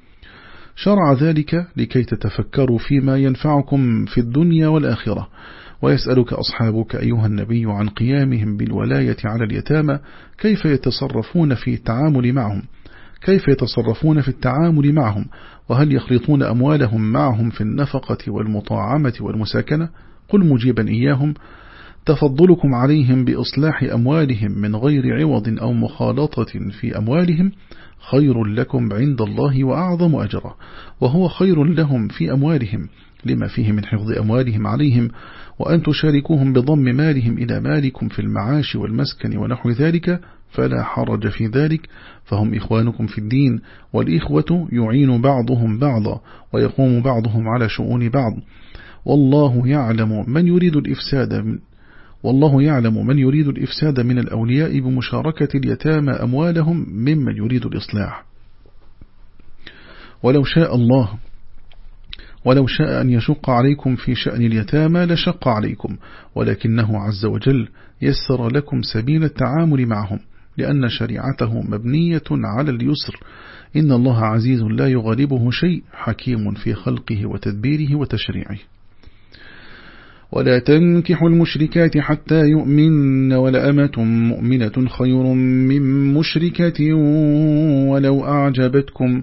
شرع ذلك لكي تتفكروا فيما ينفعكم في الدنيا والآخرة ويسألك أصحابك أيها النبي عن قيامهم بالولاية على اليتامى كيف يتصرفون في التعامل معهم؟ كيف يتصرفون في التعامل معهم؟ وهل يخلطون أموالهم معهم في النفقة والمطاعمة والمساكنة؟ قل مجيبا إياهم. تفضلكم عليهم بإصلاح أموالهم من غير عوض أو مخالطة في أموالهم؟ خير لكم عند الله وأعظم أجرا. وهو خير لهم في أموالهم لما فيه من حفظ أموالهم عليهم. وأن تشاركوهم بضم مالهم إلى مالكم في المعاش والمسكن ونحو ذلك فلا حرج في ذلك فهم إخوانكم في الدين والإخوة يعين بعضهم بعضا ويقوم بعضهم على شؤون بعض. والله يعلم من يريد الإفساد من والله يعلم من يريد الإفساد من الأولياء بمشاركة اليتامى أموالهم ممن يريد الإصلاح. ولو شاء الله ولو شاء أن يشق عليكم في شأن اليتامى لشق عليكم ولكنه عز وجل يسر لكم سبيل التعامل معهم لأن شريعته مبنية على اليسر. إن الله عزيز لا يغالبه شيء حكيم في خلقه وتدبيره وتشريعه. ولا تنكحوا المشركات حتى يؤمن ولأمة مؤمنة خير من مشركة ولو أعجبتكم.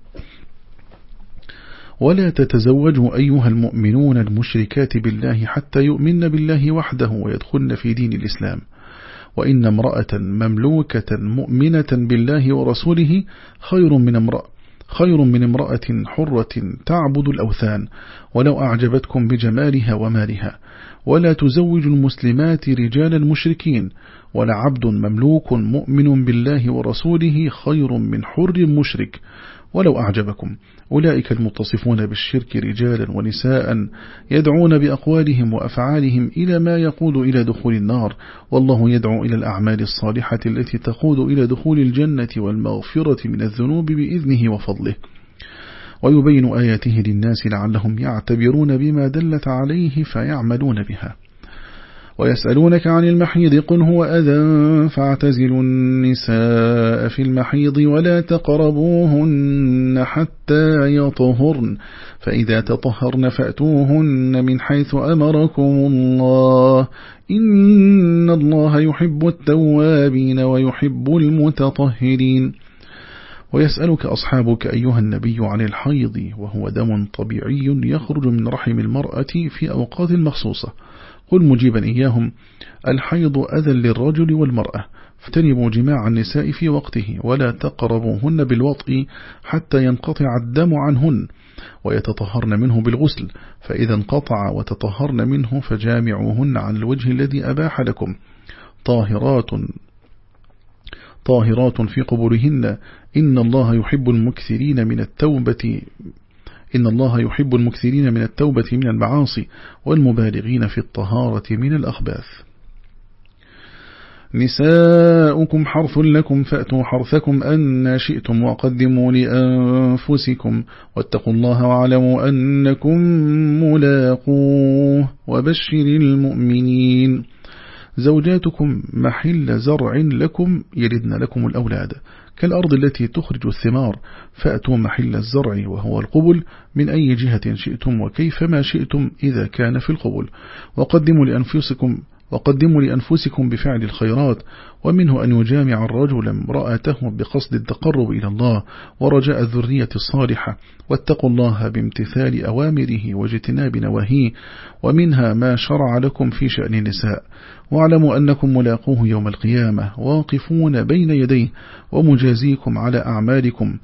ولا تتزوجوا أيها المؤمنون المشركات بالله حتى يؤمن بالله وحده ويدخلن في دين الإسلام. وإن امرأة مملوكة مؤمنة بالله ورسوله خير من امرأة خير من امرأة حرة تعبد الأوثان. ولو أعجبتكم بجمالها ومالها. ولا تزوج المسلمات رجال المشركين. ولعبد مملوك مؤمن بالله ورسوله خير من حر مشرك. ولو أعجبكم. أولئك المتصفون بالشرك رجالا ونساء يدعون بأقوالهم وأفعالهم إلى ما يقود إلى دخول النار والله يدعو إلى الأعمال الصالحة التي تقود إلى دخول الجنة والمغفرة من الذنوب بإذنه وفضله. ويبين آياته للناس لعلهم يعتبرون بما دلت عليه فيعملون بها. ويسألونك عن المحيض قل هو أذى فاعتزلوا النساء في المحيض ولا تقربوهن حتى يطهرن فإذا تطهرن فأتوهن من حيث أمركم الله إن الله يحب التوابين ويحب المتطهرين ويسألك أصحابك أيها النبي عن الحيض وهو دم طبيعي يخرج من رحم المرأة في أوقات مخصوصة قل مجيبا إياهم. الحيض أذى للرجل والمرأة. فاجتنبوا جماع النساء في وقته ولا تقربوهن بالوطء حتى ينقطع الدم عنهن ويتطهرن منه بالغسل. فإذا انقطع وتطهرن منه فجامعوهن عن الوجه الذي أباح لكم. طاهرات طاهرات في قبورهن. إن الله يحب المكثرين من التوبة إن الله يحب المكثرين من التوبة من المعاصي والمبالغين في الطهارة من الأخباث. نساؤكم حرث لكم فأتوا حرثكم أن شئتم وقدموا لأنفسكم واتقوا الله واعلموا أنكم ملاقوه وبشر المؤمنين. زوجاتكم محل زرع لكم يلدن لكم الأولاد. كالأرض التي تخرج الثمار فأتوا محل الزرع وهو القبل من أي جهة شئتم وكيفما شئتم إذا كان في القبل. وقدموا لأنفسكم وقدموا لأنفسكم بفعل الخيرات ومنه أن يجامع الرجل امرأته بقصد التقرب إلى الله ورجاء الذرية الصالحة. واتقوا الله بامتثال أوامره واجتناب نواهيه ومنها ما شرع لكم في شأن النساء. واعلموا أنكم ملاقوه يوم القيامة واقفون بين يديه ومجازيكم على أعمالكم.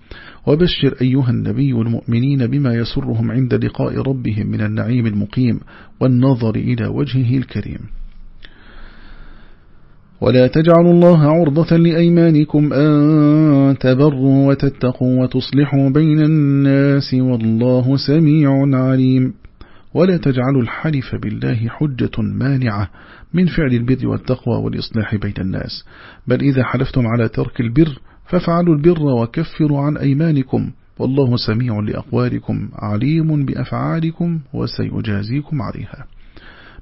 وبشر أيها النبي المؤمنين بما يسرهم عند لقاء ربهم من النعيم المقيم والنظر إلى وجهه الكريم. ولا تجعلوا الله عرضة لأيمانكم أن تبروا وتتقوا وتصلحوا بين الناس والله سميع عليم. ولا تجعلوا الحلف بالله حجة مانعة من فعل البر والتقوى والإصلاح بين الناس. بل إذا حلفتم على ترك البر فافعلوا البر وكفروا عن أيمانكم. والله سميع لأقوالكم عليم بأفعالكم وسيجازيكم عليها.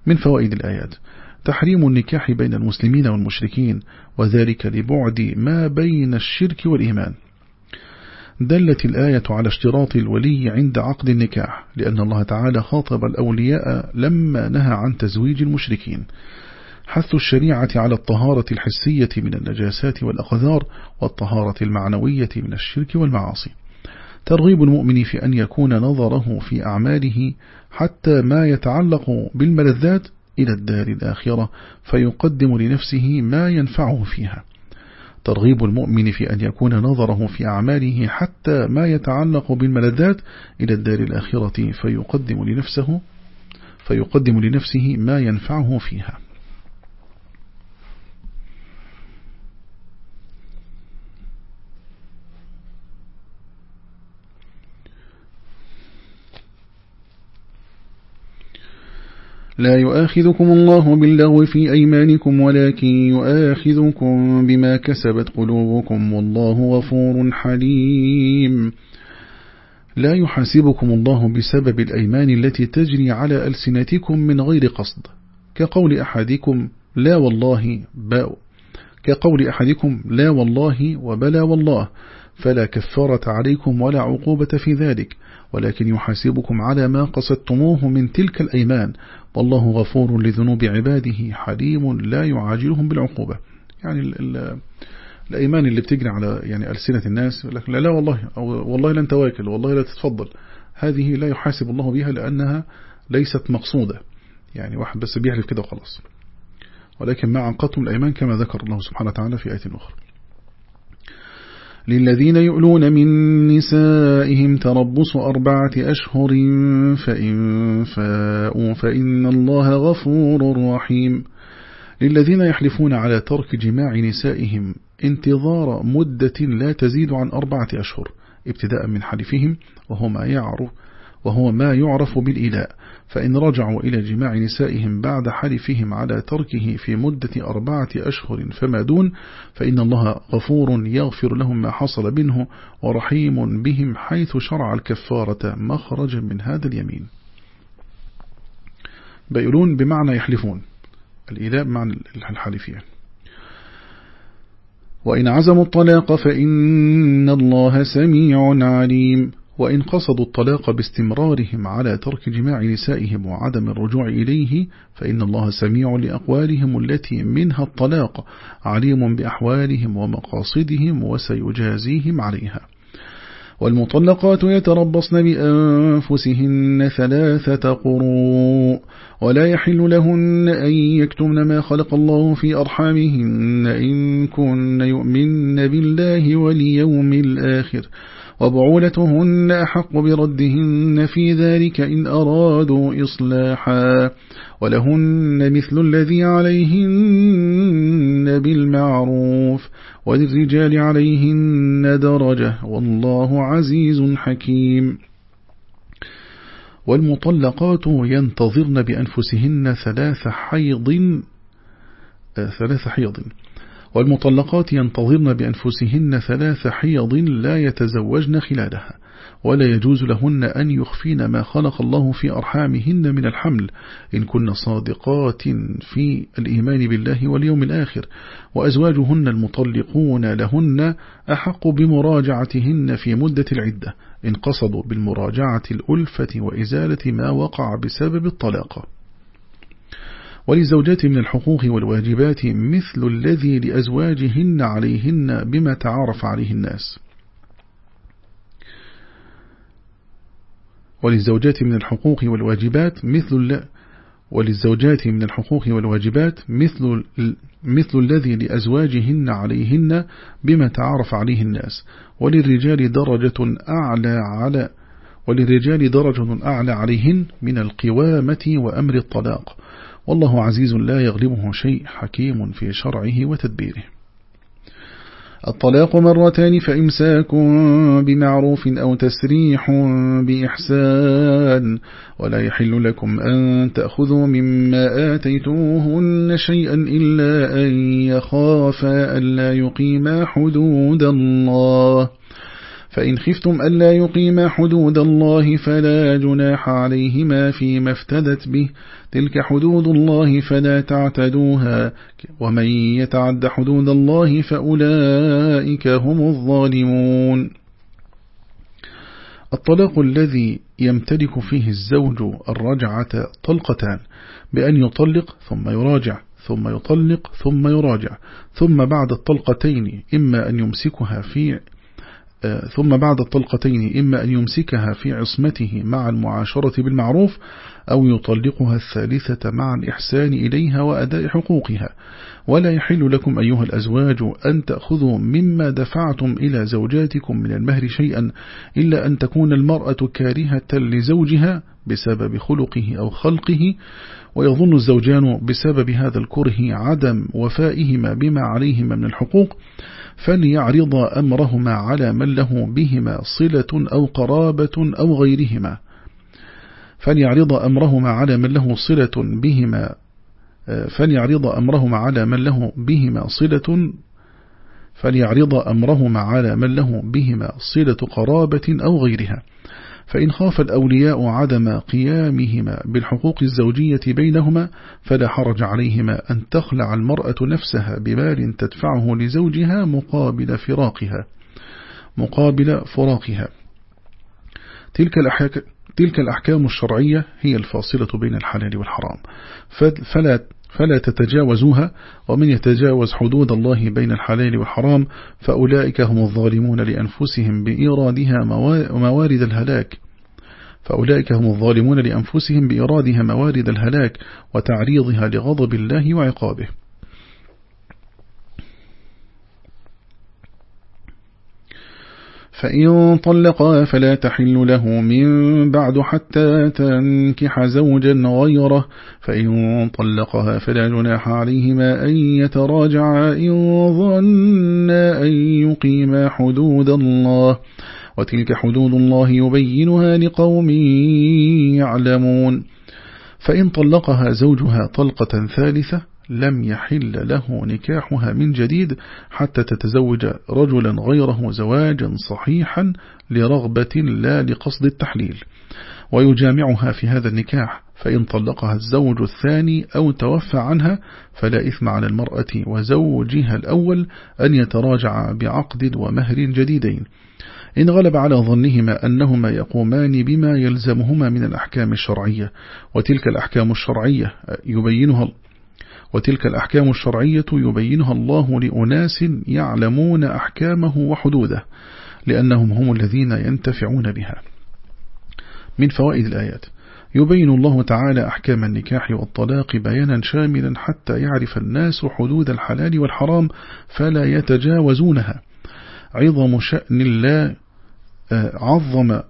من فوائد الآيات. تحريم النكاح بين المسلمين والمشركين وذلك لبعد ما بين الشرك والإيمان. دلت الآية على اشتراط الولي عند عقد النكاح لأن الله تعالى خاطب الأولياء لما نهى عن تزويج المشركين. حث الشريعة على الطهارة الحسية من النجاسات والأقذار والطهارة المعنوية من الشرك والمعاصي. ترغيب المؤمن في أن يكون نظره في أعماله حتى ما يتعلق بالملذات إلى الدار الآخرة فيقدم لنفسه ما ينفعه فيها. ترغيب المؤمن في أن يكون نظره في أعماله حتى ما يتعلق بالملذات إلى الدار الآخرة فيقدم لنفسه فيقدم لنفسه ما ينفعه فيها. لا يؤاخذكم الله باللغو في أيمانكم ولكن يؤاخذكم بما كسبت قلوبكم. والله غفور حليم. لا يحاسبكم الله بسبب الأيمان التي تجري على ألسنتكم من غير قصد. كقول أحدكم لا والله باء. كقول أحدكم لا والله وبلا والله. فلا كفارة عليكم ولا عقوبة في ذلك. ولكن يحاسبكم على ما قصدتموه من تلك الأيمان. والله غفور لذنوب عباده حليم لا يعاجلهم بالعقوبة. يعني ال ال الأيمان اللي بتجري على يعني ألسنة الناس لكن لا, لا والله أو والله لن تواكل والله لا تتفضل. هذه لا يحاسب الله بها لأنها ليست مقصودة. يعني واحد بس بيحلف كده وخلاص. ولكن مع قطم الأيمان كما ذكر الله سبحانه وتعالى في آية أخرى. للذين يؤلون من نسائهم تربص أربعة أشهر فإن فاءوا فإن الله غفور رحيم. للذين يحلفون على ترك جماع نسائهم انتظار مدة لا تزيد عن أربعة أشهر ابتداء من حلفهم وهو ما يعرف وهو ما يعرف بالإلاء فإن رجعوا إلى جماع نسائهم بعد حلفهم على تركه في مدة أربعة أشهر فما دون فإن الله غفور يغفر لهم ما حصل منه ورحيم بهم حيث شرع الكفارة مخرجا من هذا اليمين. بيقولون بمعنى يحلفون الإله بمعنى الحلفية. وإن عزموا الطلاق فإن الله سميع عليم. وإن قصدوا الطلاق باستمرارهم على ترك جماع نسائهم وعدم الرجوع إليه فإن الله سميع لأقوالهم التي منها الطلاق عليم بأحوالهم ومقاصدهم وسيجازيهم عليها. والمطلقات يتربصن بأنفسهن ثلاثة قروء ولا يحل لهن أن يكتمن ما خلق الله في أرحامهن إن كن يؤمن بالله واليوم الآخر. وبعولتهن أحق بردهن في ذلك إن أرادوا إصلاحا. ولهن مثل الذي عليهن بالمعروف وللرجال عليهن درجة والله عزيز حكيم. والمطلقات ينتظرن بأنفسهن ثلاث حيض ثلاث حيض. والمطلقات ينتظرن بأنفسهن ثلاث حيض لا يتزوجن خلالها ولا يجوز لهن أن يخفين ما خلق الله في أرحامهن من الحمل إن كن صادقات في الإيمان بالله واليوم الآخر وأزواجهن المطلقون لهن أحق بمراجعتهن في مدة العدة إن قصدوا بالمراجعة الألفة وإزالة ما وقع بسبب الطلاق. وللزوجات من الحقوق والواجبات مثل الذي لأزواجهن عليهن بما تعارف عليه الناس. وللزوجات من الحقوق والواجبات مثل وللزوجات من الحقوق والواجبات مثل مثل الذي لأزواجهن عليهن بما تعارف عليه الناس. وللرجال درجة أعلى على وللرجال درجة أعلى عليهن من القوامة وأمر الطلاق. والله عزيز لا يغلبه شيء حكيم في شرعه وتدبيره. الطلاق مرتان فإمساك بمعروف أو تسريح بإحسان ولا يحل لكم أن تأخذوا مما آتيتوهن شيئا إلا أن يخافا ألا يقيما حدود الله. فإن خفتم ألا يقيما حدود الله فلا جناح عليهما فيما افتدت به. تلك حدود الله فلا تعتدوها. ومن يتعد حدود الله فأولئك هم الظالمون. الطلاق الذي يمتلك فيه الزوج الرجعة طلقتان بأن يطلق ثم يراجع ثم يطلق ثم يراجع ثم بعد الطلقتين إما أن يمسكها في ثم بعد الطلقتين إما أن يمسكها في عصمته مع المعاشرة بالمعروف أو يطلقها الثالثة مع الإحسان إليها وأداء حقوقها. ولا يحل لكم أيها الأزواج أن تأخذوا مما دفعتم إلى زوجاتكم من المهر شيئا إلا أن تكون المرأة كارهة لزوجها بسبب خلقه أو خلقه ويظن الزوجان بسبب هذا الكره عدم وفائهما بما عليهما من الحقوق. فليعرض أمرهما على من له بهما صلة أو قرابة أو غيرهما. فليعرض أمرهما على من له صلة بهما فليعرض أمرهما على من له بهما صلة فليعرض أمرهما على من له بهما صلة قرابة أو غيرها. فإن خاف الأولياء عدم قيامهما بالحقوق الزوجية بينهما فلا حرج عليهما أن تخلع المرأة نفسها بمال تدفعه لزوجها مقابل فراقها مقابل فراقها. تلك الأحكام تلك الأحكام الشرعية هي الفاصلة بين الحلال والحرام. فلا فلا تتجاوزوها ومن يتجاوز حدود الله بين الحلال والحرام فأولئك هم الظالمون لأنفسهم بإيرادها موارد الهلاك. فأولئك هم الظالمون لأنفسهم بإرادها موارد الهلاك وتعريضها لغضب الله وعقابه. فإن طلقا فلا تحل له من بعد حتى تنكح زوجا غيره. فإن طلقها فلا جناح عليهما أن يتراجعا إن ظنا أن يقيما حدود الله. وتلك حدود الله يبينها لقوم يعلمون. فإن طلقها زوجها طلقة ثالثة لم يحل له نكاحها من جديد حتى تتزوج رجلا غيره زواجا صحيحا لرغبة لا لقصد التحليل. ويجامعها في هذا النكاح فإن طلقها الزوج الثاني أو توفى عنها فلا إثم على المرأة وزوجها الأول أن يتراجع بعقد ومهر جديدين. إن غلب على ظنهما أنهما يقومان بما يلزمهما من الأحكام الشرعية وتلك الأحكام الشرعية يبينها وتلك الأحكام الشرعية يبينها الله لأناس يعلمون أحكامه وحدوده لأنهم هم الذين ينتفعون بها. من فوائد الآيات يبين الله تعالى أحكام النكاح والطلاق بيانا شاملا حتى يعرف الناس حدود الحلال والحرام فلا يتجاوزونها. عظم شأن الله آه، عظم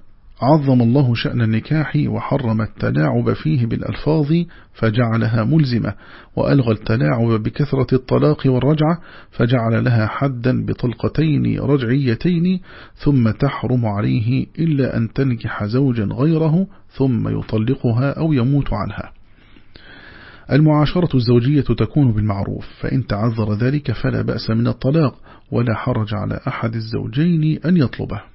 عظم الله شأن النكاح وحرم التلاعب فيه بالألفاظ فجعلها ملزمة وألغى التلاعب بكثرة الطلاق والرجعة فجعل لها حدا بطلقتين رجعيتين ثم تحرم عليه إلا أن تنكح زوجا غيره ثم يطلقها أو يموت عنها. المعاشرة الزوجية تكون بالمعروف فإن تعذر ذلك فلا بأس من الطلاق ولا حرج على أحد الزوجين أن يطلبه.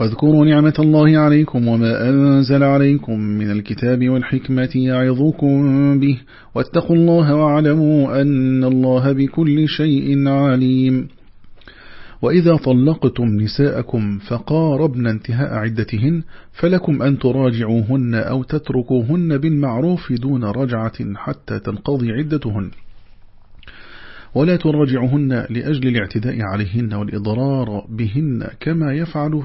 واذكروا نعمة الله عليكم وما أنزل عليكم من الكتاب والحكمة يعظكم به واتقوا الله واعلموا أن الله بكل شيء عليم. وإذا طلقتم نساءكم فقاربن انتهاء عدتهن فلكم أن تراجعوهن أو تتركوهن بالمعروف دون رجعة حتى تنقضي عدتهن. ولا تراجعهن لأجل الاعتداء عليهن والإضرار بهن كما يفعل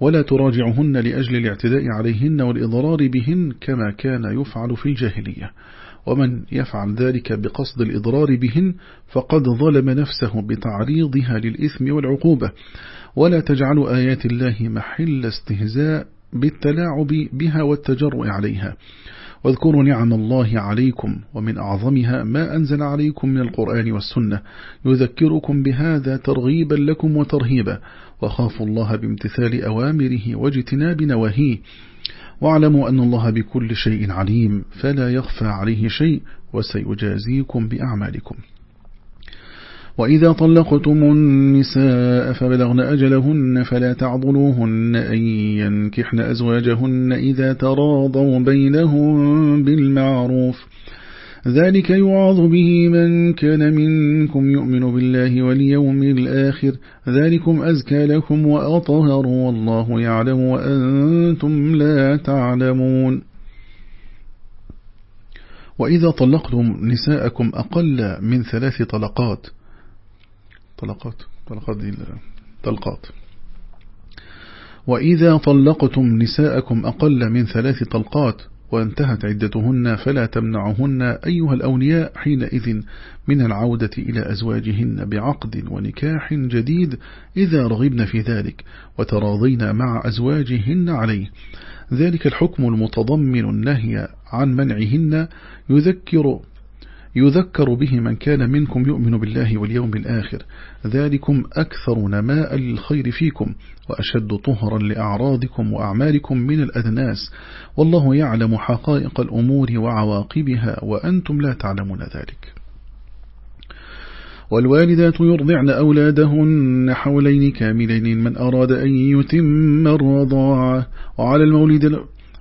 ولا تراجعهن لأجل الاعتداء عليهن والإضرار بهن كما كان يفعل في الجاهلية. ومن يفعل ذلك بقصد الإضرار بهن فقد ظلم نفسه بتعريضها للإثم والعقوبة. ولا تجعل آيات الله محل استهزاء بالتلاعب بها والتجرؤ عليها. واذكروا نعم الله عليكم ومن أعظمها ما أنزل عليكم من القرآن والسنة. يذكركم بهذا ترغيبا لكم وترهيبا. وخافوا الله بامتثال أوامره واجتناب نواهيه. واعلموا أن الله بكل شيء عليم فلا يخفى عليه شيء وسيجازيكم بأعمالكم. وإذا طلقتم النساء فبلغن أجلهن فلا تعضلوهن أن ينكحن أزواجهن إذا تراضوا بينهم بالمعروف. ذلك يوعظ به من كان منكم يؤمن بالله واليوم الآخر. ذلكم أزكى لكم وأطهر والله يعلم وأنتم لا تعلمون. وإذا طلقتم نساءكم أقل من ثلاث طلقات. طلقات طلقات دي طلقات. وإذا طلقتم نساءكم أقل من ثلاث طلقات وانتهت عدتهن فلا تمنعهن أيها الأولياء حينئذ من العودة إلى أزواجهن بعقد ونكاح جديد إذا رغبن في ذلك وتراضين مع أزواجهن عليه. ذلك الحكم المتضمن النهي عن منعهن يذكر يذكر به من كان منكم يؤمن بالله واليوم الآخر. ذلكم أكثر نماء للخير فيكم وأشد طهرا لأعراضكم وأعمالكم من الأدناس والله يعلم حقائق الأمور وعواقبها وأنتم لا تعلمون ذلك. والوالدات يرضعن أولادهن حولين كاملين من أراد أن يتم الرضاعة. وعلى المولد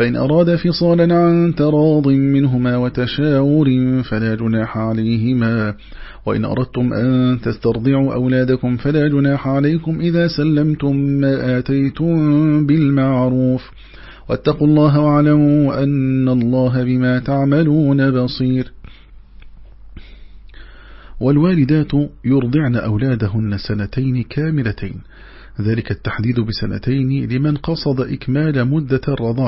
فإن أراد فصالا عن تراض منهما وتشاور فلا جناح عليهما. وإن أردتم أن تسترضعوا أولادكم فلا جناح عليكم إذا سلمتم ما آتيتم بالمعروف. واتقوا الله واعلموا أن الله بما تعملون بصير. والوالدات يرضعن أولادهن سنتين كاملتين. ذلك التحديد بسنتين لمن قصد إكمال مدة الرضاعة.